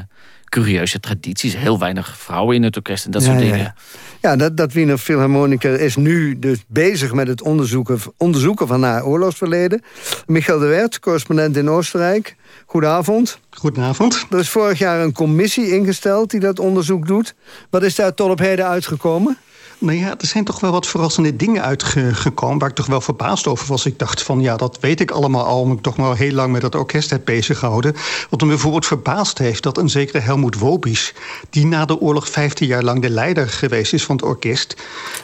curieuze tradities. Heel weinig vrouwen in het orkest en dat soort dingen. Ja, ja dat, dat Wiener Philharmoniker is nu dus bezig met het onderzoeken, onderzoeken van haar oorlogsverleden. Michael de Wert, correspondent in Oostenrijk. Goedenavond. Goedenavond. Er is vorig jaar een commissie ingesteld die dat onderzoek doet. Wat is daar tot op heden uitgekomen? Nou ja, er zijn toch wel wat verrassende dingen uitgekomen... waar ik toch wel verbaasd over was. Ik dacht van, ja, dat weet ik allemaal al... omdat ik toch wel heel lang met dat orkest heb bezig gehouden. Wat me bijvoorbeeld verbaasd heeft... dat een zekere Helmoet Wobisch... die na de oorlog 15 jaar lang de leider geweest is van het orkest...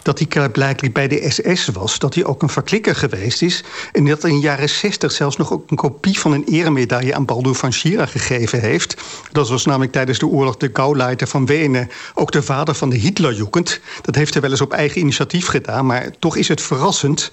dat hij blijkbaar bij de SS was... dat hij ook een verklikker geweest is... en dat in de jaren 60 zelfs nog ook een kopie van een eremedaille... aan Baldur van Schirach gegeven heeft. Dat was namelijk tijdens de oorlog de Gauleiter van Wenen... ook de vader van de Hitlerjugend. Dat heeft hij wel eens op eigen initiatief gedaan... maar toch is het verrassend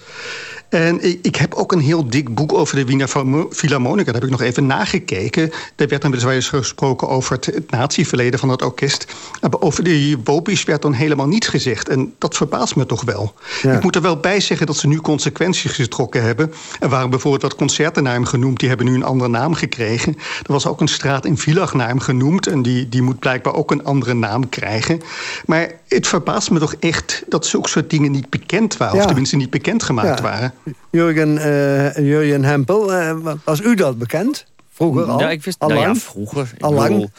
en ik heb ook een heel dik boek over de Wiener Philharmonica. Daar heb ik nog even nagekeken. Daar werd dan weliswaar gesproken over het, het natieverleden van het orkest. Maar over die Wobisch werd dan helemaal niets gezegd. En dat verbaast me toch wel. Ik moet er wel bij zeggen dat ze nu consequenties getrokken hebben. Er waren bijvoorbeeld wat concerten naar hem genoemd. Die hebben nu een andere naam gekregen. Er was ook een straat in Villach naar hem genoemd. En die, die moet blijkbaar ook een andere naam krijgen. Maar het verbaast me toch echt dat zulke soort dingen niet bekend waren. Of tenminste niet bekendgemaakt ja. waren. Jurgen, uh, Jurgen Hempel, uh, was u dat bekend? Vroeger al? Ja, ik wist, nou ja, vroeger. Al lang?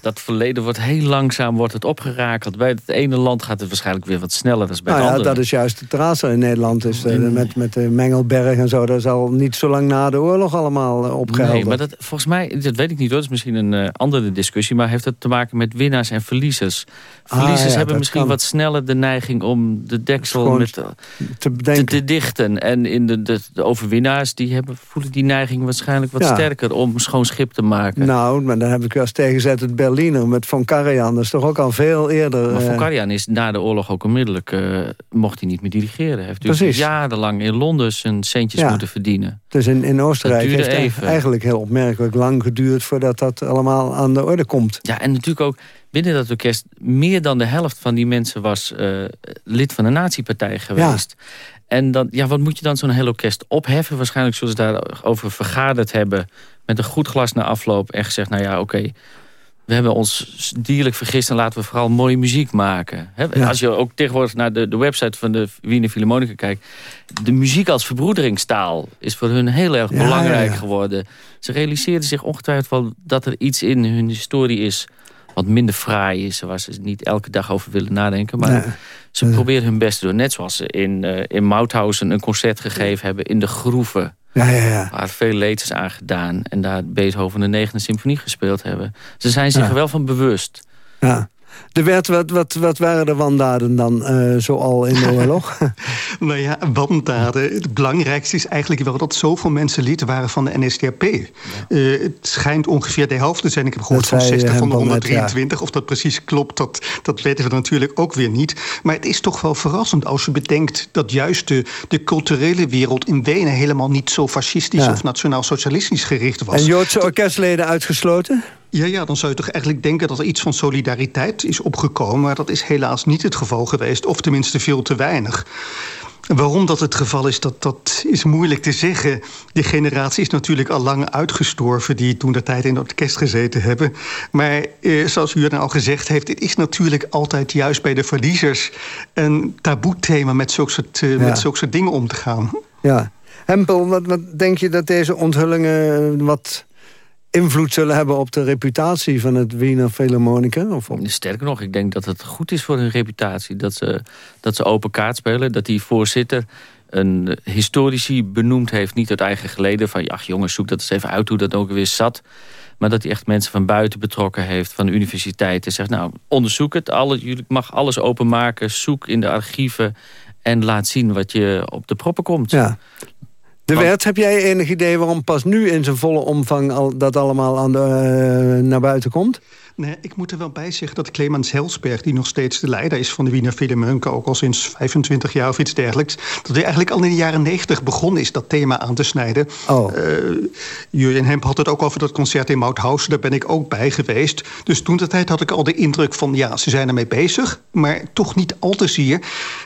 Dat verleden wordt heel langzaam wordt het opgerakeld. Bij het ene land gaat het waarschijnlijk weer wat sneller dan bij nou het ja, andere. Dat is juist het raadsel in Nederland. Is, uh, met, met de Mengelberg en zo. Dat is al niet zo lang na de oorlog allemaal uh, opgehelderd. Nee, maar dat, volgens mij, dat weet ik niet hoor. Dat is misschien een uh, andere discussie. Maar heeft het te maken met winnaars en verliezers. Ah, verliezers ah, hebben misschien wat sneller de neiging om de deksel met, te, te, te, dichten. En in de, de, de, overwinnaars die hebben, voelen die neiging waarschijnlijk wat ja. sterker om schoon schip te maken. Nou, maar dan heb ik wel eens tegenzet het Berliner met Von Karajan. Dat is toch ook al veel eerder... Maar Von Karajan is na de oorlog ook onmiddellijk... Uh, mocht hij niet meer dirigeren. Heeft dus jarenlang in Londen zijn centjes ja. moeten verdienen. Dus in, in Oostenrijk heeft het eigenlijk heel opmerkelijk lang geduurd... voordat dat allemaal aan de orde komt. Ja, en natuurlijk ook binnen dat orkest... meer dan de helft van die mensen was uh, lid van een nazi-partij geweest. Ja. En dan, ja, wat moet je dan zo'n heel orkest opheffen? Waarschijnlijk zullen ze daarover vergaderd hebben... met een goed glas na afloop en gezegd... nou ja, oké, okay, we hebben ons dierlijk vergist en laten we vooral mooie muziek maken. Ja. Als je ook tegenwoordig naar de, de website van de Wiener Philharmonica kijkt... de muziek als verbroederingstaal is voor hun heel erg ja, belangrijk ja, geworden. Ze realiseerden zich ongetwijfeld wel dat er iets in hun historie is... wat minder fraai is, waar ze niet elke dag over willen nadenken. Maar ze proberen hun best te doen. Net zoals ze in, uh, in Mauthausen een concert gegeven hebben in de groeven... Ja, ja, ja. Waar veel leed is aangedaan. En daar Beethoven de negende symfonie gespeeld hebben. Ze zijn zich er wel van bewust. Ja. Er werd, wat, wat, wat waren de wandaden dan uh, zoal in de oorlog? nou ja, wandaden. Het belangrijkste is eigenlijk wel dat zoveel mensen lid waren van de NSDAP. Ja. Uh, het schijnt ongeveer de helft te zijn. Ik heb gehoord van 60 van de 123. Ja. Of dat precies klopt, dat, dat weten we natuurlijk ook weer niet. Maar het is toch wel verrassend als je bedenkt... dat juist de, de culturele wereld in Wenen... helemaal niet zo fascistisch ja. of nationaal-socialistisch gericht was. En Joodse orkestleden uitgesloten? Ja, ja, dan zou je toch eigenlijk denken dat er iets van solidariteit is opgekomen. Maar dat is helaas niet het geval geweest, of tenminste veel te weinig. Waarom dat het geval is, dat, dat is moeilijk te zeggen. Die generatie is natuurlijk al lang uitgestorven... die toen de tijd in het orkest gezeten hebben. Maar eh, zoals u al gezegd heeft... het is natuurlijk altijd juist bij de verliezers... een taboe-thema met zulke soort, ja. met zulke soort dingen om te gaan. Ja. Hempel, wat, wat denk je dat deze onthullingen... wat invloed zullen hebben op de reputatie van het Wiener Philharmonica? Of op... Sterker nog, ik denk dat het goed is voor hun reputatie. Dat ze, dat ze open kaart spelen. Dat die voorzitter een historici benoemd heeft. Niet uit eigen geleden. Van, ach jongens, zoek dat eens even uit hoe dat ook weer zat. Maar dat hij echt mensen van buiten betrokken heeft. Van de universiteit. En zegt, nou, onderzoek het. Alle, jullie mag alles openmaken. Zoek in de archieven. En laat zien wat je op de proppen komt. Ja. De wet, heb jij enig idee waarom pas nu in zijn volle omvang al, dat allemaal aan de, uh, naar buiten komt? Nee, ik moet er wel bij zeggen dat Clemens Helsberg... die nog steeds de leider is van de Wiener Philharmonica... ook al sinds 25 jaar of iets dergelijks... dat hij eigenlijk al in de jaren 90 begonnen is dat thema aan te snijden. Oh. Uh, Jurjen Hemp had het ook over dat concert in Mauthausen. Daar ben ik ook bij geweest. Dus toen de tijd had ik al de indruk van... ja, ze zijn ermee bezig, maar toch niet al te zeer.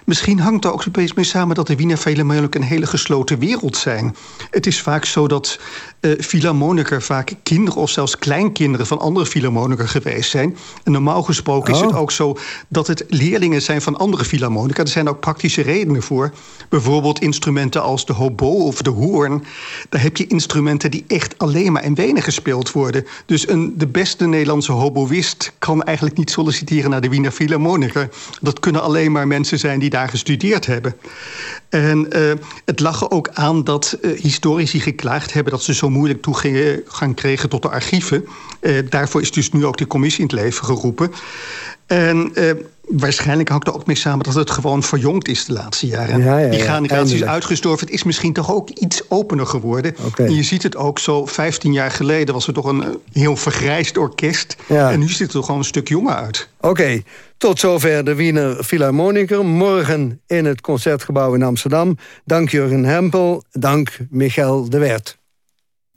Misschien hangt er ook een beetje mee samen... dat de Wiener Philharmonica een hele gesloten wereld zijn. Het is vaak zo dat uh, philharmoniker vaak kinderen of zelfs kleinkinderen van andere philharmoniker geweest zijn. En normaal gesproken is het oh. ook zo dat het leerlingen zijn van andere philharmoniker. Er zijn ook praktische redenen voor. Bijvoorbeeld instrumenten als de hobo of de hoorn. Daar heb je instrumenten die echt alleen maar in Wenen gespeeld worden. Dus een, de beste Nederlandse hoboïst kan eigenlijk niet solliciteren naar de Wiener Philharmoniker. Dat kunnen alleen maar mensen zijn die daar gestudeerd hebben. En uh, het lag er ook aan dat uh, historici geklaagd hebben... dat ze zo moeilijk toegang kregen tot de archieven. Uh, daarvoor is dus nu ook die commissie in het leven geroepen. En waarschijnlijk hangt er ook mee samen dat het gewoon verjongd is de laatste jaren. Ja, ja, ja, die generatie is uitgestorven. Het is misschien toch ook iets opener geworden. Okay. En je ziet het ook zo, 15 jaar geleden was er toch een heel vergrijsd orkest. En nu ziet het er gewoon een stuk jonger uit. Oké, tot zover de Wiener Philharmoniker. Morgen in het Concertgebouw in Amsterdam. Dank Jurgen Hempel, dank Michel de Wert.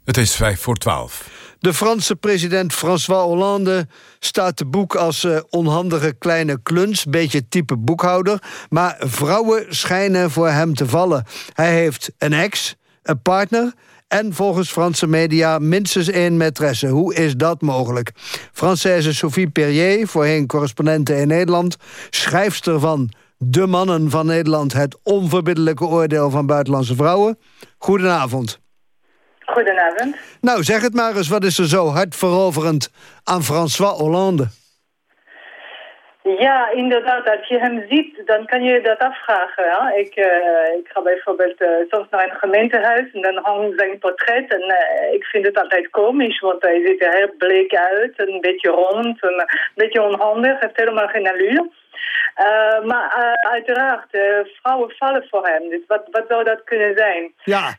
Het is vijf voor twaalf. De Franse president François Hollande staat te boek als uh, onhandige kleine kluns. Beetje type boekhouder. Maar vrouwen schijnen voor hem te vallen. Hij heeft een ex, een partner... en volgens Franse media minstens één maîtresse. Hoe is dat mogelijk? Française Sophie Perrier, voorheen correspondente in Nederland... schrijfster van De Mannen van Nederland... het onverbiddelijke oordeel van buitenlandse vrouwen. Goedenavond. Goedenavond. Nou, zeg het maar eens, wat is er zo hartveroverend aan François Hollande? Ja, inderdaad. Als je hem ziet, dan kan je dat afvragen. Ja? Ik, uh, ik ga bijvoorbeeld uh, soms naar een gemeentehuis en dan hangt zijn portret. En uh, ik vind het altijd komisch, want hij ziet er heel bleek uit. Een beetje rond, een beetje onhandig, heeft helemaal geen allure. maar uiteraard, vrouwen vallen voor hem. Dus wat, wat zou dat kunnen zijn? Ja.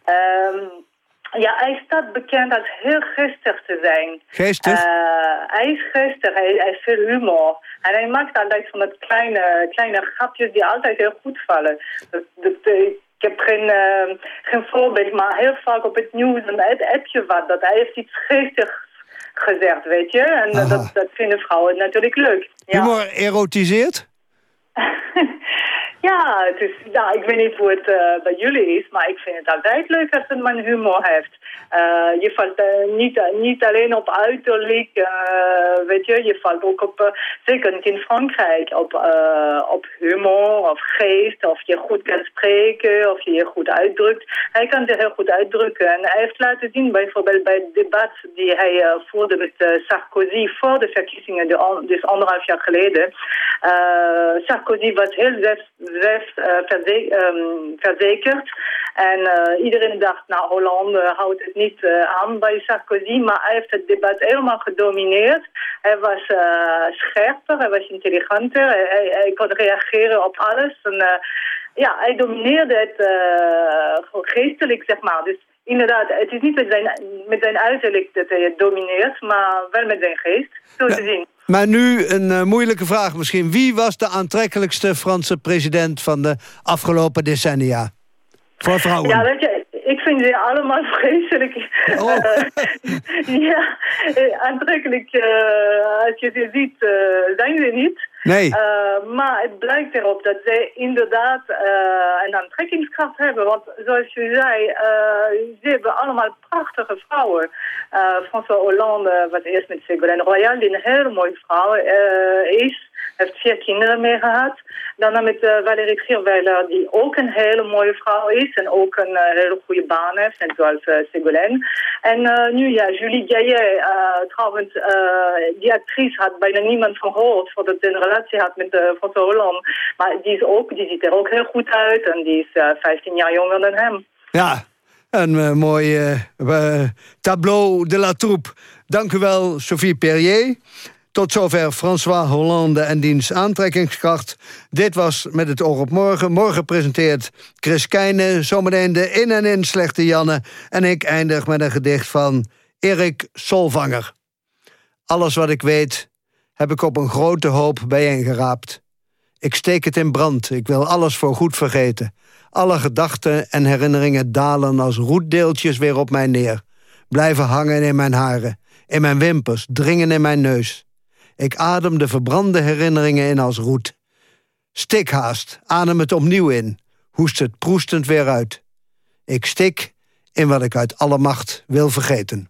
Um, ja, hij staat bekend als heel geestig te zijn. Geestig? Uh, hij is geestig, hij, hij heeft veel humor. En hij maakt altijd van dat kleine, kleine grapjes die altijd heel goed vallen. Dat, dat, ik heb geen, uh, geen voorbeeld, maar heel vaak op het nieuws heb je wat. Dat hij heeft iets geestigs gezegd, weet je. En dat, dat vinden vrouwen natuurlijk leuk. Ja. Humor erotiseert? Ja, het is, nou, ik weet niet hoe het uh, bij jullie is, maar ik vind het altijd leuk als man humor heeft. Uh, je valt uh, niet, niet alleen op uiterlijk, weet je, je valt ook op, zeker niet in Frankrijk, op, op humor of geest, of je goed kan spreken, of je je goed uitdrukt. Hij kan zich heel goed uitdrukken en hij heeft laten zien, bijvoorbeeld bij het debat die hij voerde met Sarkozy voor de verkiezingen, dus anderhalf jaar geleden. Sarkozy was heel zelf um, verzekerd. En uh, iedereen dacht, nou, Hollande houdt het niet uh, aan bij Sarkozy, maar hij heeft het debat helemaal gedomineerd. Hij was scherper, hij was intelligenter, hij, hij, kon reageren op alles. En, ja, hij domineerde het geestelijk, zeg maar. Dus inderdaad, het is niet met zijn, met zijn uiterlijk dat hij het domineert, maar wel met zijn geest, zo te zien. Maar nu een uh, moeilijke vraag misschien. Wie was de aantrekkelijkste Franse president van de afgelopen decennia? Voor vrouwen. Ja, weet je, ik vind ze allemaal vreselijk. Oh. ja, eh, aantrekkelijk. Uh, als je ze ziet, uh, zijn ze niet. Nee. maar het blijkt erop dat zij inderdaad een aantrekkingskracht hebben. Want zoals je zei, ze hebben allemaal prachtige vrouwen. François Hollande was eerst met Ségolène Royal, die een hele mooie vrouw is heeft vier kinderen mee gehad. Daarna met uh, Valérie Trierweiler, die ook een hele mooie vrouw is en ook een uh, hele goede baan heeft, net zoals uh, Ségolène. En nu ja, Julie Gaillet, trouwens, die actrice had bijna niemand van gehoord voordat ze een relatie had met François Hollande. Maar die, is ook, die ziet er ook heel goed uit en die is 15 jaar jonger dan hem. Ja, een mooi tableau de la troupe. Dank u wel, Sophie Perrier. Tot zover François Hollande en diens aantrekkingskracht. Dit was Met het oog op morgen. Morgen presenteert Chris Keijne, zometeen de in en in slechte Janne. En ik eindig met een gedicht van Erik Solvanger. Alles wat ik weet, heb ik op een grote hoop bijeengeraapt. Ik steek het in brand, ik wil alles voor goed vergeten. Alle gedachten en herinneringen dalen als roetdeeltjes weer op mij neer. Blijven hangen in mijn haren, in mijn wimpers, dringen in mijn neus. Ik adem de verbrande herinneringen in als roet. Stikhaast, adem het opnieuw in. Hoest het proestend weer uit. Ik stik in wat ik uit alle macht wil vergeten.